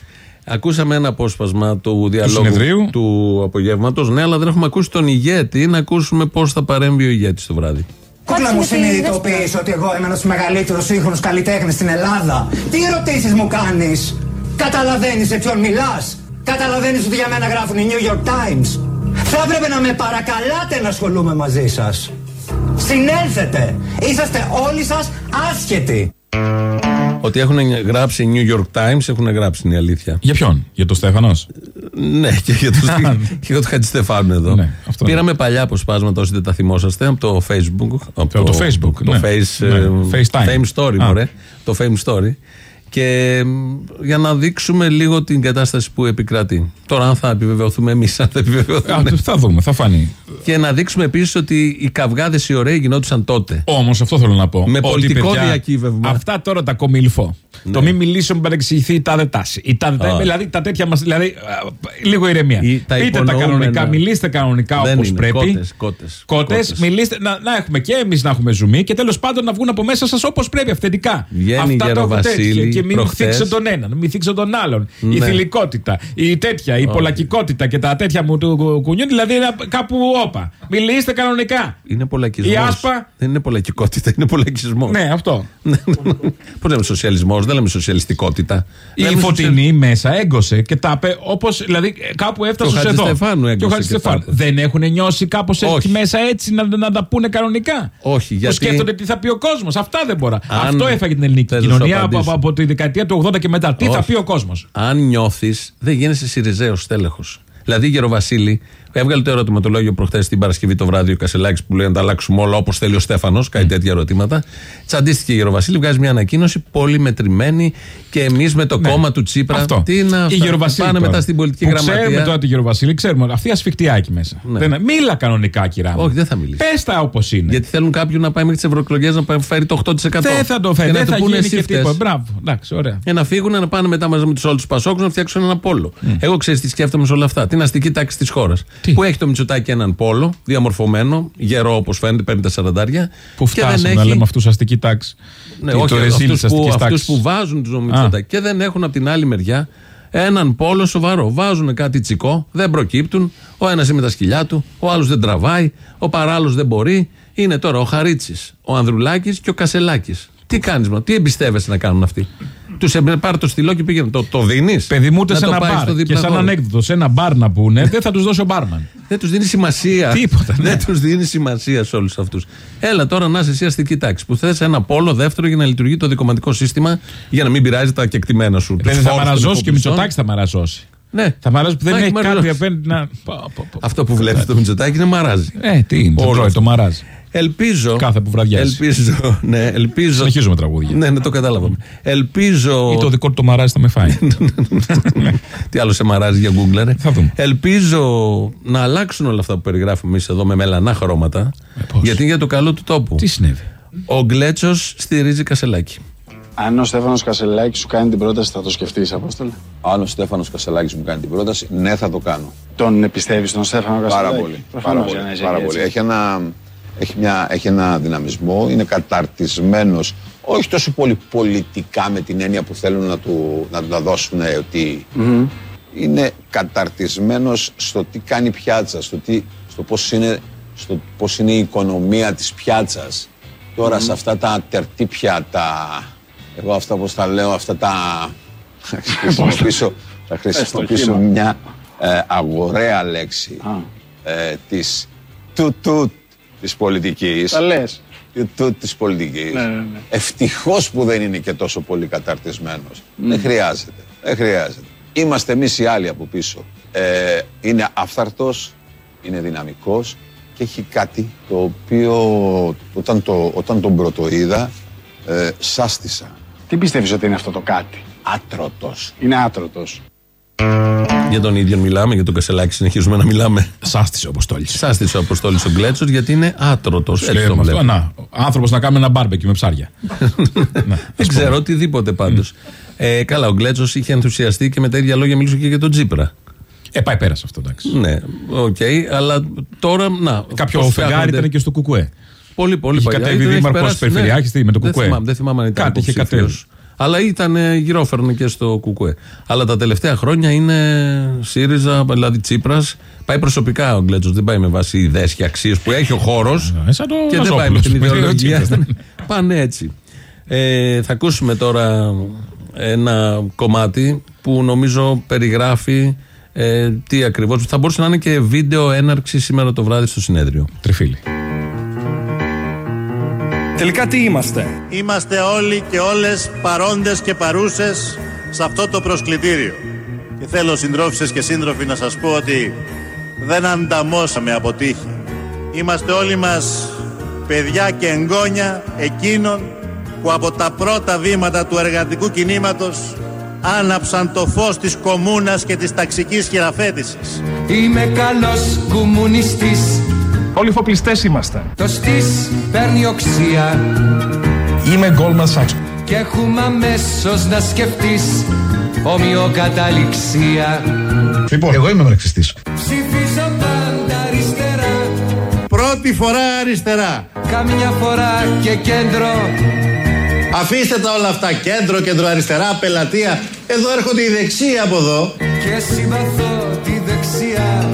Ακούσαμε ένα απόσπασμα του διαλόγου συνεδρίου. του απογεύματος. Ναι, αλλά δεν έχουμε ακούσει τον ηγέτη. Να ακούσουμε πώς θα παρέμβει ο ηγέτης το βράδυ. Κούκλα μου συνειδητοποίησε ότι εγώ είμαι ένας μεγαλύτερου σύγχρονου καλλιτέχνε στην Ελλάδα. Τι ερωτήσεις μου κάνεις, Καταλαβαίνεις σε ποιον μιλάς, Καταλαβαίνεις ότι για μένα γράφουν οι New York Times; Θα έπρεπε να με παρακαλάτε να ασχολούμαι μαζί σας. Συνέλθετε! Είσαστε όλοι σας άσχετοι. Ότι έχουν γράψει New York Times, έχουν γράψει είναι η αλήθεια. Για ποιον, για τον Στέφανος; Ναι, και για τον, και για τον Χατζηστεφάνου εδώ. Ναι, αυτό Πήραμε παλιά αποσπάσματα όσοι δεν τα θυμόσαστε από το Facebook. Από το Facebook, Το ναι. face, Ναι, ε, FaceTime. Fame Story, Α. μωρέ. Το Fame Story. Και μ, για να δείξουμε λίγο την κατάσταση που επικρατεί. Τώρα, αν θα επιβεβαιωθούμε εμείς, αν θα επιβεβαιωθούμε. Α, θα δούμε, θα φανεί. Και να δείξουμε επίσης ότι οι καυγάδες οι ωραίοι γινόντουσαν τότε. Όμως αυτό θέλω να πω. Με Ότι, πολιτικό παιδιά, διακύβευμα. Αυτά τώρα τα κομιλφό. Το μη μιλήσω, μην παρεξηγηθεί η τάδε τάση. Η τάδε τάση. Α. Δηλαδή τα τέτοια μας. Δηλαδή, α, λίγο ηρεμία. Ή τα Πείτε τα υπονοούμενα. κανονικά, μιλήστε κανονικά Δεν όπως είναι. πρέπει. Κότες, κότες, Κότες, κότες. μιλήστε. Να, να έχουμε και εμείς να έχουμε ζουμί και τέλος πάντων να βγουν από μέσα σας όπως πρέπει, αυθεντικά. Βγαίνει Αυτά η το έχω Γεροβασίλη τέτοια. Και μην προχθές. θίξω τον έναν, μην θίξω τον άλλον. Η Ναι. θηλυκότητα, η τέτοια, η πολλακικότητα και τα τέτοια μου του κου- κουνιού. Δηλαδή είναι κάπου όπα. Μιλήστε κανονικά. Είναι πολλακισμός. Η άσπα. Δεν είναι πολλακικότητα, είναι πολλακισμός. Ναι, αυτό. Πώς λέμε σοσιαλισμός, δεν λέμε σοσιαλιστικότητα. Η Λέμε φωτεινή μέσα έγκωσε και τα είπε όπως. Δηλαδή κάπου έφτασε Και ο εδώ. Χατζηστεφάνου Και ο έγκωσε Χατζηστεφάνου. και τα είπε. Δεν έχουν νιώσει κάπως Όχι. εκεί μέσα έτσι να, να τα πούνε κανονικά. Όχι, Που γιατί. σκέφτονται τι θα πει ο κόσμος. Αυτά δεν μπορεί. Αν- Αυτό έφαγε την ελληνική Θέλω να σου κοινωνία από, απαντήσω. από, από τη δεκαετία του 80 και μετά. Τι θα Όχι. πει ο κόσμος; Αν νιώθεις, δεν γίνεσαι Σιριζέος τέλεχο. Δηλαδή, Γεροβασίλη, έβγαλε το ερωτηματολόγιο προχθές την Παρασκευή το βράδυ ο Κασελάκης που λέει να τα αλλάξουμε όλα όπως θέλει ο Στέφανος, κάτι τέτοια ερωτήματα. Τσαντίστηκε η Γεροβασίλη, βγάζει μια ανακοίνωση πολύ μετρημένη και εμείς με το κόμμα του Τσίπρα. Ναι. Αυτό. Τι να η Γεροβασίλη πάνε τώρα, μετά στην πολιτική που γραμματεία. Ξέρουμε τώρα τη Γεροβασίλη, ξέρουμε. Αυτή ασφιχτιά εκεί μέσα. Ναι. Δεν, μίλα κανονικά, κυρά μου. Όχι, δεν θα μιλήσεις. Πες τα όπως είναι. Γιατί θέλουν κάποιον να πάει μέχρι τις ευρωεκλογές να πάει- φέρει το 8%. Δεν θα το φέρει. Και να Δεν του θα πούνε γίνει και εσύ φταίς. τίποτα. Μπράβο. Εντάξει, ωραία. Για να φύγουν να πάνε μετά μαζί με τους όλους τους Πασόκους να φτιάξουν ένα πόλο. Εγώ ξέρεις τι σκέφτομαι σε όλα αυτά. Την αστική τάξη της χώρας. Που έχει το Μητσοτάκι έναν πόλο, διαμορφωμένο, γερό όπως φαίνεται, παίρνει τα σαραντάρια. Πού και δεν φτάσαμε να έχει- λέμε αυτούς αστική τάξη. Ναι, Τι- όχι, το ρεζίλ αυτούς της που, αστικής αυτούς τάξης. που βάζουν τους Α. Μητσοτάκι και δεν έχουν από την άλλη μεριά έναν πόλο σοβαρό. Βάζουν κάτι τσικό, δεν προκύπτουν. Ο ένας είναι με τα σκυλιά του, ο άλλος δεν τραβάει, ο παράλληλος δεν μπορεί. Είναι τώρα ο Χαρίτσης, ο Ανδρουλάκης και ο Κασελάκης. Τι κάνεις, τι εμπιστεύεσαι να κάνουν αυτοί; Του πάρει το στυλό και πήγαινε. Το, το δίνεις. Παιδί μου, ούτε σε ένα μπαρ. Και σαν ανέκδοτο, σε ένα μπαρ να πούνε, δεν θα τους δώσει ο μπάρμαν. Δεν τους δίνει σημασία. Τίποτα, ναι. Δεν τους δίνει σημασία σε όλους αυτούς. Έλα τώρα να είσαι εσύ αστική τάξη που θες ένα πόλο δεύτερο για να λειτουργεί το δικοματικό σύστημα για να μην πειράζει τα κεκτημένα σου. Δεν Τους θα φόρους των μαραζώσει και ο εφοπλιστών. Μητσοτάκης θα μαραζώσει. Ναι. Θα μαράζει που δεν Μα έχει έχει κάτι μαραζώσει. απέναντι να. Πω, πω, πω. Αυτό που βλέπεις το Μητσοτάκη είναι μαράζει. Ε, τι είναι, το Όλο τρώει, αυτό. το μαράζει. Ελπίζω. Κάθε που βραδιάζει. Ελπίζω. Ναι, ελπίζω. Συνεχίζουμε τραγούδια. Ναι, ναι, το κατάλαβαμε. Ελπίζω. Ή το δικό του το μαράζει θα με φάει. Τι άλλο σε μαράζει για Google, ρε. Θα δούμε. Ελπίζω να αλλάξουν όλα αυτά που περιγράφουμε εμείς εδώ με μελανά χρώματα. γιατί είναι για το καλό του τόπου. Ε, Τι συνέβη; Ο Γκλέτσος στηρίζει Κασελάκη. Αν ο Στέφανος Κασελάκης σου κάνει την πρόταση, θα το σκεφτείς, Απόστολε; Αν ο Στέφανος Κασελάκης μου κάνει την πρόταση, ναι, θα το κάνω. Τον πιστεύει τον Στέφανο Κασελάκη; Πάρα πολύ. Προφανώς, Πάρα για πολύ. να είσαι Πάρα έτσι. πολύ. Έχει, ένα, έχει, μια, έχει ένα δυναμισμό, είναι καταρτισμένος, όχι τόσο πολύ πολιτικά με την έννοια που θέλουν να του, να του τα δώσουν ε, ότι Μμμ. είναι καταρτισμένος στο τι κάνει η πιάτσα, στο, τι, στο πώς, είναι, στο πώς είναι η οικονομία της πιάτσας. Τώρα σε αυτά τα τερτή πιάτα, εγώ αυτά πώς τα λέω, αυτά τα... θα χρησιμοποιήσω, θα χρησιμοποιήσω κύμα. μια ε, αγοραία λέξη ε, της του του της πολιτικής. Τα λες. Του του της πολιτικής. Ναι, ναι, ναι. Ευτυχώς που δεν είναι και τόσο πολύ καταρτισμένος. Δεν χρειάζεται. Δεν χρειάζεται. Είμαστε εμείς οι άλλοι από πίσω. Ε, είναι αυθαρτός, είναι δυναμικός και έχει κάτι το οποίο όταν, το, όταν τον πρωτοείδα ε, σάστησα. Τι πιστεύεις ότι είναι αυτό το κάτι; Άτρωτος. Είναι άτρωτος. Για τον ίδιο μιλάμε, για τον Κασελάκη συνεχίζουμε να μιλάμε. Σάστισε ο Αποστόλης. Σάστισε ο Αποστόλης ο Γκλέτσος, γιατί είναι άτρωτος. Σου λέει αυτό, Να, άνθρωπος να κάνει ένα μπάρμπεκιου με ψάρια. Δεν ξέρω οτιδήποτε πάντως. Ε, καλά, ο Γκλέτσος είχε ενθουσιαστεί και με τα ίδια λόγια μίλησε και για τον Τζίπρα. Ε, πάει πέρα αυτό, εντάξει. Ναι, οκ, αλλά τώρα να. Κάποιο πώς φεγγάρι φτιάχνονται- ήταν και στο Κουκουέ. Πολύ, πολύ Είχε παλιά. κατέβει Ήταν, έχει δήμαρχος περάσει, περιφερειάρχης, τι, με το δεν Κουκουέ. Θυμάμαι, δεν θυμάμαι αν ήταν Κάτι είχε υποψήφιος. κατέβει. Αλλά ήταν ε, γυρόφερνο και στο Κουκουέ. Αλλά τα τελευταία χρόνια είναι ΣΥΡΙΖΑ, δηλαδή Τσίπρας. Πάει προσωπικά ο Γκλέτσο. Δεν πάει με βάση ιδέες και αξίες που έχει ο χώρος. Ε, σαν το Και δεν πάει με Βαζόπουλος, την που είναι ο ιδεολογία. Τσίπρας. Πάνε έτσι. Ε, θα ακούσουμε τώρα ένα κομμάτι που νομίζω περιγράφει ε, τι ακριβώς θα μπορούσε να είναι και βίντεο έναρξη σήμερα το βράδυ στο συνέδριο. Τριφύλι. Τελικά τι είμαστε; Είμαστε όλοι και όλες παρόντες και παρούσες σε αυτό το προσκλητήριο. Και θέλω συντρόφισσες και σύντροφοι να σας πω ότι δεν ανταμώσαμε από τύχη. Είμαστε όλοι μας παιδιά και εγγόνια εκείνων που από τα πρώτα βήματα του εργατικού κινήματος άναψαν το φως της κομμούνας και της ταξικής χειραφέτησης. Είμαι καλός κομμουνιστής Όλοι φοπλιστές είμαστε. Το στης παίρνει οξία Είμαι Goldman Sachs. Και έχουμε αμέσως να σκεφτείς Ομοιοκαταληξία Λοιπόν, εγώ είμαι μαρξιστής. Ψηφίζω πάντα αριστερά Πρώτη φορά αριστερά. Καμιά φορά και κέντρο Αφήστε τα όλα αυτά κέντρο, κέντρο αριστερά, πελατεία. Εδώ έρχονται οι δεξιοί από εδώ. Και συμπαθώ τη δεξιά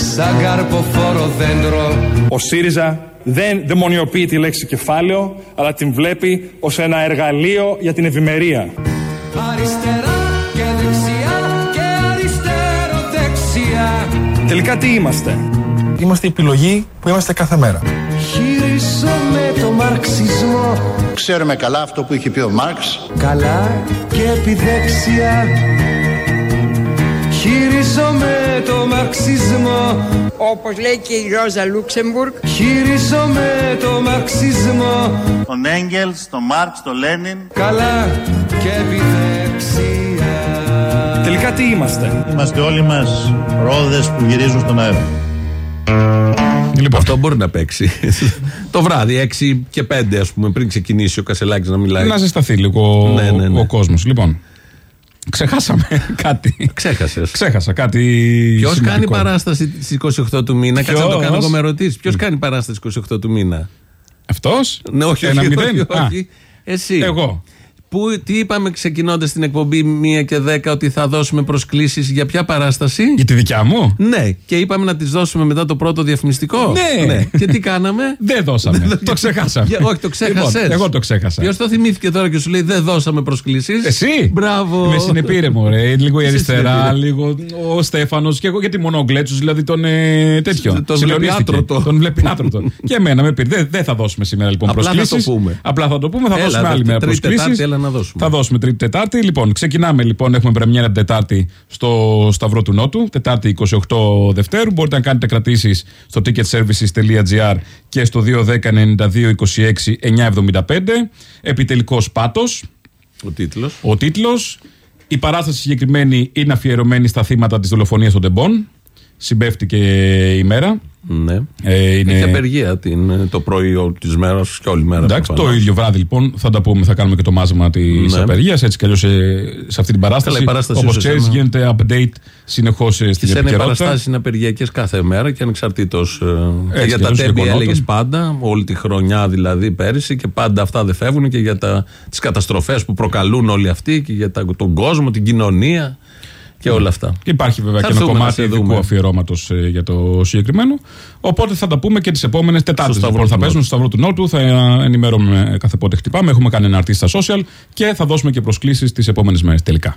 Σαν καρποφόρο δέντρο Ο ΣΥΡΙΖΑ δεν δαιμονιοποιεί τη λέξη κεφάλαιο, αλλά την βλέπει ως ένα εργαλείο για την ευημερία. Αριστερά και δεξιά και αριστερό δεξιά Τελικά τι είμαστε; Είμαστε η επιλογή που είμαστε κάθε μέρα. Χειρίζομαι το μαρξισμό Ξέρουμε καλά αυτό που είχε πει ο Μάρξ. Καλά και επιδέξια Χειρίζομαι το μαρξισμό Όπως λέει και η Ρόζα Λούξεμπουργκ Χειρίζομαι το μαρξισμό Τον Έγγελς, τον Μάρξ, τον Λένιν. Καλά και επιδέξια Τελικά τι είμαστε; Είμαστε όλοι μας ρόδες που γυρίζουν στον αέρα. Λοιπόν. Αυτό μπορεί να παίξει. το βράδυ, 6 και 5, ας πούμε, πριν ξεκινήσει ο Κασελάκης να μιλάει. Να ζεσταθεί λίγο Ναι, ναι, ναι. ο κόσμος. Λοιπόν, ξεχάσαμε κάτι. Ξέχασες. Ξέχασα κάτι. Ποιος κάνει σημαντικό. παράσταση στις 28 του μήνα, κάτσε να το Ποιος; κάνω εγώ με ερωτήσει. Ποιος κάνει παράσταση 28 του μήνα; Αυτός; Ναι, όχι, Ένα όχι, μηδέν; όχι, Α. όχι. Εσύ. Εγώ. Που, τι είπαμε ξεκινώντας την εκπομπή 1 και 10 ότι θα δώσουμε προσκλήσεις για ποια παράσταση; Για τη δικιά μου. Ναι, και είπαμε να τις δώσουμε μετά το πρώτο διαφημιστικό. Ναι. Και τι κάναμε; Δεν δώσαμε. το ξεχάσαμε. Για- όχι, το ξέχασες. Λοιπόν, εγώ το ξέχασα. Ποιος το θυμήθηκε τώρα και σου λέει Δεν δώσαμε προσκλήσεις. Εσύ. Μπράβο. Με συνεπήρεμο, ρε. Λίγο η Εσύ αριστερά, συνεπήρε. λίγο ο Στέφανος και εγώ γιατί μόνο ο Γκλέτσος, δηλαδή τον ε, τέτοιο. Τον βλέπει Συλλογίστηκε. άτρωτο. Τον βλέπει άτρωτο. και εμένα με πήρε. Δεν, δεν θα δώσουμε σήμερα λοιπόν Απλά θα προσκλήσεις. το πούμε. Απλά θα το πούμε, θα Έλα, δώσουμε άλλη δε- μέρα Τρίτη, προσκλήσεις. Τετάρτη, έλα να δώσουμε. Θα δώσουμε Τρίτη Τετάρτη. Λοιπόν, ξεκινάμε λοιπόν. Έχουμε πρεμιέρα την Τετάρτη στο Σταυρό του Νότου. Τετάρτη 28 Δευτέρου. Μπορείτε να κάνετε κρατήσεις στο ticketservices.gr και στο 210-92-26-975. Επιτελικός πάτος. Ο τίτλος. Ο τίτλος. Η παράσταση συγκεκριμένη είναι αφιερωμένη στα θύματα της δολοφονίας των Τεμπών. Συμπέφτει και η μέρα. Ναι. Ε, είναι... Έχει απεργία την, το πρωί της μέρας και όλη μέρα. Εντάξει, το προφανώς. ίδιο βράδυ λοιπόν θα τα πούμε, θα κάνουμε και το μάζεμα της Ναι. απεργίας. Έτσι κι αλλιώς σε αυτή την Καλά, παράσταση. η παράσταση Όπως σε ξέρεις, σένα- γίνεται update συνεχώς στην Και σένα οι επικαιρότητα. παραστάσει είναι απεργιακές κάθε μέρα και ανεξαρτήτως. Έτσι, για κι τα αλλιώς τέμπη γεγονότων. έλεγες πάντα, όλη τη χρονιά δηλαδή πέρυσι και πάντα αυτά δεν φεύγουν και για τις καταστροφές που προκαλούν όλοι αυτοί και για τα, τον κόσμο, την κοινωνία και όλα αυτά. Και υπάρχει βέβαια Θα και ένα έρθουμε να κομμάτι σε ειδικού δούμε. αφιερώματος για το συγκεκριμένο. Οπότε θα τα πούμε και τις επόμενες Τετάρτε. Σταυρό Λοιπόν, του θα Νότου. παίζουν στο Σταυρό του Νότου, θα ενημερώνουμε κάθε πότε χτυπάμε. Έχουμε κάνει ένα αρτή στα social και θα δώσουμε και προσκλήσεις τις επόμενες μέρες τελικά.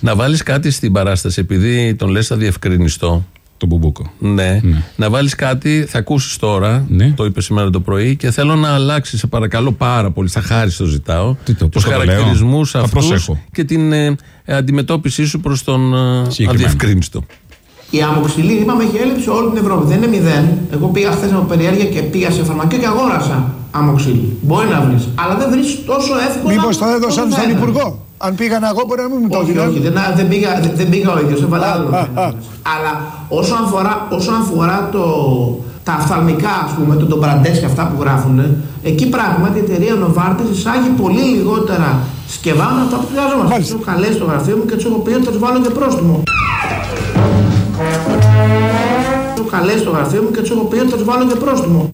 Να βάλεις κάτι στην παράσταση, επειδή τον λες θα διευκρινιστώ. Το μπουμπούκο. Ναι. Να βάλεις κάτι, θα ακούσεις τώρα. Ναι. Το είπες σήμερα το πρωί και θέλω να αλλάξεις, σε παρακαλώ πάρα πολύ. Στα χάρη το ζητάω. το- Τους πώς θα το λέω; χαρακτηρισμούς Θα αυτούς προσέχω. και την ε, αντιμετώπιση σου προς τον ε, Συγκεκριμένο. αδιευκρίνιστο. Η αμοξυλή, είπαμε, έχει έλλειψη σε όλη την Ευρώπη. Δεν είναι μηδέν. Εγώ πήγα χθες από περιέργεια και πήγα σε φαρμακείο και αγόρασα αμοξυλή. Μπορεί να βρεις. Αλλά δεν βρεις τόσο εύκολα. Μήπως το έδωσαν όσο στον φαίνεται. Υπουργό; Αν πήγαν εγώ, μπορεί να μην μου το Όχι, έδιναν. όχι, δεν, δεν, πήγα, δεν, δεν πήγα ο ίδιος, έβαλα άλλο. Α, α. Αλλά όσον αφορά, όσον αφορά το, τα αφθαλμικά, ας πούμε, το, το μπραντές και αυτά που γράφουν, εκεί πράγματι η εταιρεία Novartis εισάγει πολύ λιγότερα σκευά από αυτά που χρειαζόμαστε. Τους έχω καλέσει στο γραφείο μου και τους έχω πει ότι θα τους βάλω και πρόστιμο. Τους έχω καλέσει στο γραφείο μου και τους έχω πει ότι θα τους βάλω και πρόστιμο.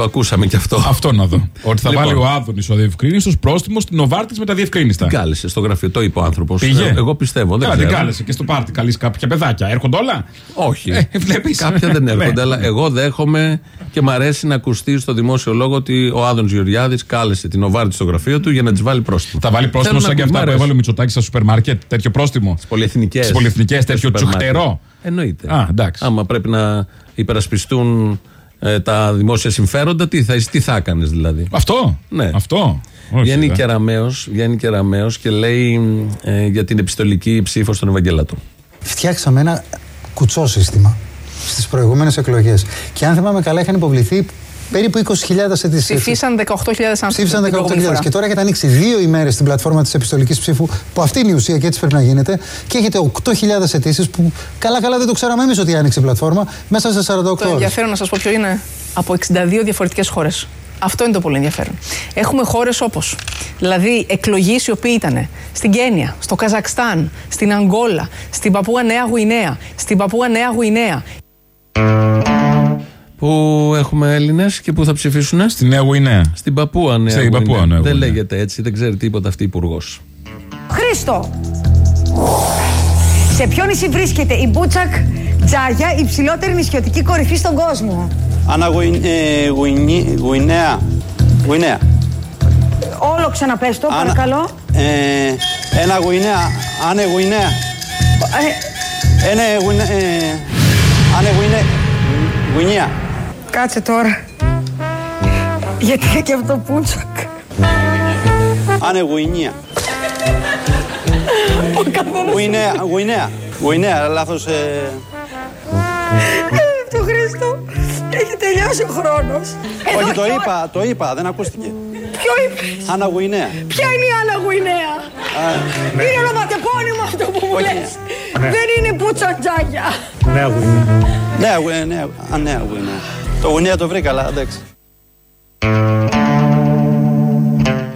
Το ακούσαμε και αυτό. Αυτό να δω. Ότι θα Λοιπόν. βάλει ο Άδωνης ο διευκρίνητο πρόστιμος στην Νοβάρτης με τα διευκρίνηστα. Κάλεσε στο γραφείο, το είπε ο άνθρωπος. Πήγε. Εγώ πιστεύω. Δεν Καλά, την ξέρω. κάλεσε και στο πάρτι. Καλείς κάποια παιδάκια. Έρχονται όλα; Όχι. Ε, βλέπεις. Κάποια δεν έρχονται, Ναι. αλλά εγώ δέχομαι και μ' αρέσει να ακουστεί στο δημόσιο λόγο ότι ο Άδων Γεωργιάδης κάλεσε την Οβάρτη στο γραφείο του για να της βάλει πρόστιμο. Θα βάλει πρόστιμο Θέλω σαν να και αυτά ακού- που μ' έβαλε ο αρέσει. Μητσοτάκης στα σούπερ μάρκετ. Τέτοιο πρόστιμο; Στις πολυεθνικές. Στις πολυεθνικές, τέτοιο τσουχτερό; Εννοείται. Α, εντάξει. Άμα πρέπει να υπερασπιστούν ε, τα δημόσια συμφέροντα, τι θα, τι θα έκανες δηλαδή; Αυτό. Ναι. Αυτό. Όχι, Βγαίνει δε. Κεραμέως, βγαίνει Κεραμέως και λέει ε, για την επιστολική ψήφο στον Ευαγγελάτο. φτιάξαμε ένα κουτσό σύστημα στις προηγούμενες εκλογές. Και αν θυμάμαι καλά είχαν υποβληθεί περίπου 20.000 αιτήσεις. Ψηφίσαν 18.000 άνθρωποι. Ψήφισαν την προηγούμενη 18.000 φορά. και τώρα έχετε ανοίξει δύο ημέρες στην πλατφόρμα της επιστολικής ψήφου που αυτή είναι η ουσία και έτσι πρέπει να γίνεται και έχετε 8.000 αιτήσεις που καλά καλά δεν το ξέραμε εμείς ότι άνοιξε η πλατφόρμα μέσα σε 48 Το ώρες. ενδιαφέρον να σας πω ποιο είναι. Από 62 διαφορετικές χώρες. Αυτό είναι το πολύ ενδιαφέρον. Έχουμε χώρες όπως. Δηλαδή, εκλογείς οι οποίοι ήταν στην Κένια, στο Καζακστάν, στην Αγγόλα, στην Παππούα Νέα Γουινέα, στην Παππούα Νέα Γουινέα. Που έχουμε Έλληνες και που θα ψηφίσουν. Στη Νέα Γουινέα. Στην Παππούα Νέα Στην Παππούα Γουινέα. Νέα Δεν Γουινέα. λέγεται έτσι, δεν ξέρει τίποτα αυτή η υπουργός. Χρήστο, σε ποιο νησί βρίσκεται η Μπούτσακ Τζάγια, η ψηλότερη νησιωτική κορυφή στον κόσμο; Ανά Γουιν- ε, Γουινί- Γουινέα. Γουινέα. Όλο ξαναπες το, Άνα- παρακαλώ. Ε, ένα Γουινέα. Άνε Γουινέα. Ε, Ένα Γουινέα. ε, Άνε Γουινέα. Γουινέα. κάτσε τώρα. Γιατί είναι και αυτό Μπούτσακ. Άνε Γουινία. Γουινέα. Γουινέα. Γουινέα. Λάθος. ε, Το Χρήστο, έχει τελειώσει ο χρόνος. Εδώ Όχι, το και είπα. Το είπα. Δεν ακούστηκε. Ποιο είπε. Άνα Γουινέα. Ποια είναι η Άννα Γουινέα; Είναι ονοματεπώνυμο αυτό που μου λες. Δεν είναι Μπούτσακ Τζάγια. Νέα Γουινέα. Νέα Γουινέα. Νέα- Α, Νέα Γουινέα. Το Γουινέα το βρήκα, αλλά εντάξει.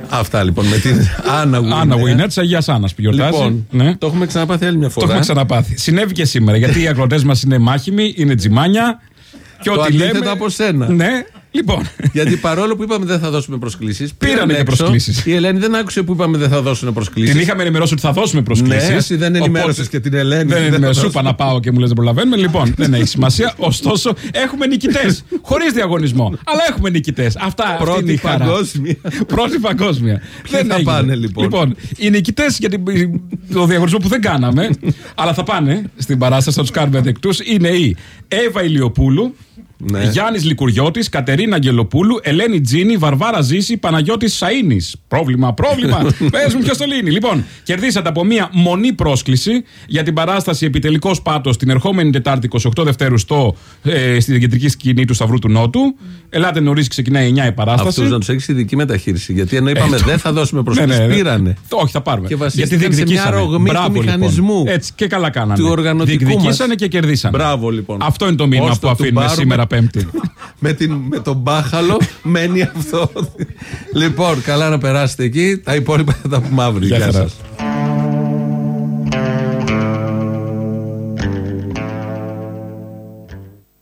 Αυτά λοιπόν με την Άννα Γουινέα. Άννα Γουινέα της Αγίας Άννας που γιορτάζει. Λοιπόν, ναι. το έχουμε ξαναπάθει άλλη μια Το φορά. έχουμε ξαναπάθει. Συνέβη και σήμερα γιατί οι αγροτές μας είναι μάχημοι, είναι τζιμάνια. Και Το ό,τι αντίθετο λέμε. από σένα. Ναι, λοιπόν. Γιατί παρόλο που είπαμε δεν θα δώσουμε προσκλήσεις. Πήρανε και προσκλήσεις. Η Ελένη δεν άκουσε που είπαμε δεν θα δώσουν προσκλήσεις. Την είχαμε ενημερώσει ότι θα δώσουμε προσκλήσεις. Ναι, εσύ δεν ενημέρωσες και την Ελένη. Δεν Δεν ενημέρωσε. θα Σου είπα να πάω και μου λες δεν προλαβαίνουμε. Λοιπόν, δεν έχει σημασία. Ωστόσο, έχουμε νικητές. Χωρίς διαγωνισμό. Αλλά έχουμε νικητές. Αυτά αυτή Πρώτη είναι η χαρά. παγκόσμια. Πρώτη παγκόσμια. Ποιοι θα έγινε. πάνε, λοιπόν; Λοιπόν, οι νικητές για την- το διαγωνισμό που δεν κάναμε, αλλά θα πάνε στην παράσταση, θα τους κάνουμε δεκτού, είναι η Εύα Ηλιοπούλου. Ναι. Γιάννης Λικουριώτης, Κατερίνα Αγγελοπούλου, Ελένη Τζίνη, Βαρβάρα Ζήση, Παναγιώτης Σαΐνης. Πρόβλημα, πρόβλημα. Πες μου, ποιος το λύνει. Λοιπόν, κερδίσατε από μία μονή πρόσκληση για την παράσταση Επιτελικός Πάτος την ερχόμενη Τετάρτη 28 Δευτέρου στο, ε, στην κεντρική σκηνή του Σταυρού του Νότου. Ελάτε νωρίς, ξεκινάει 9 η παράσταση. Αυτού να του έχει ειδική μεταχείριση. Γιατί ενώ είπαμε Ε, το- δεν θα δώσουμε Ναι, προσκλήσει, ναι, ναι. πήρανε. Το- Όχι, θα πάρουμε. Και Γιατί βασίστηκαν σε μια διεκδικήσανε. ρογμή του Μπράβο, μηχανισμού. Λοιπόν. Έτσι και καλά κάνανε. Του οργανωτικού Διεκδικήσανε μας. και κερδίσανε. Μπράβο λοιπόν. Αυτό είναι το μήνυμα Ώστε που του αφήνουμε πάρουμε- σήμερα Πέμπτη. με, την, με τον μπάχαλο μένει αυτό. λοιπόν, καλά να περάσετε εκεί. Τα υπόλοιπα θα τα πούμε αύριο. Γεια Γεια χαρά. σας.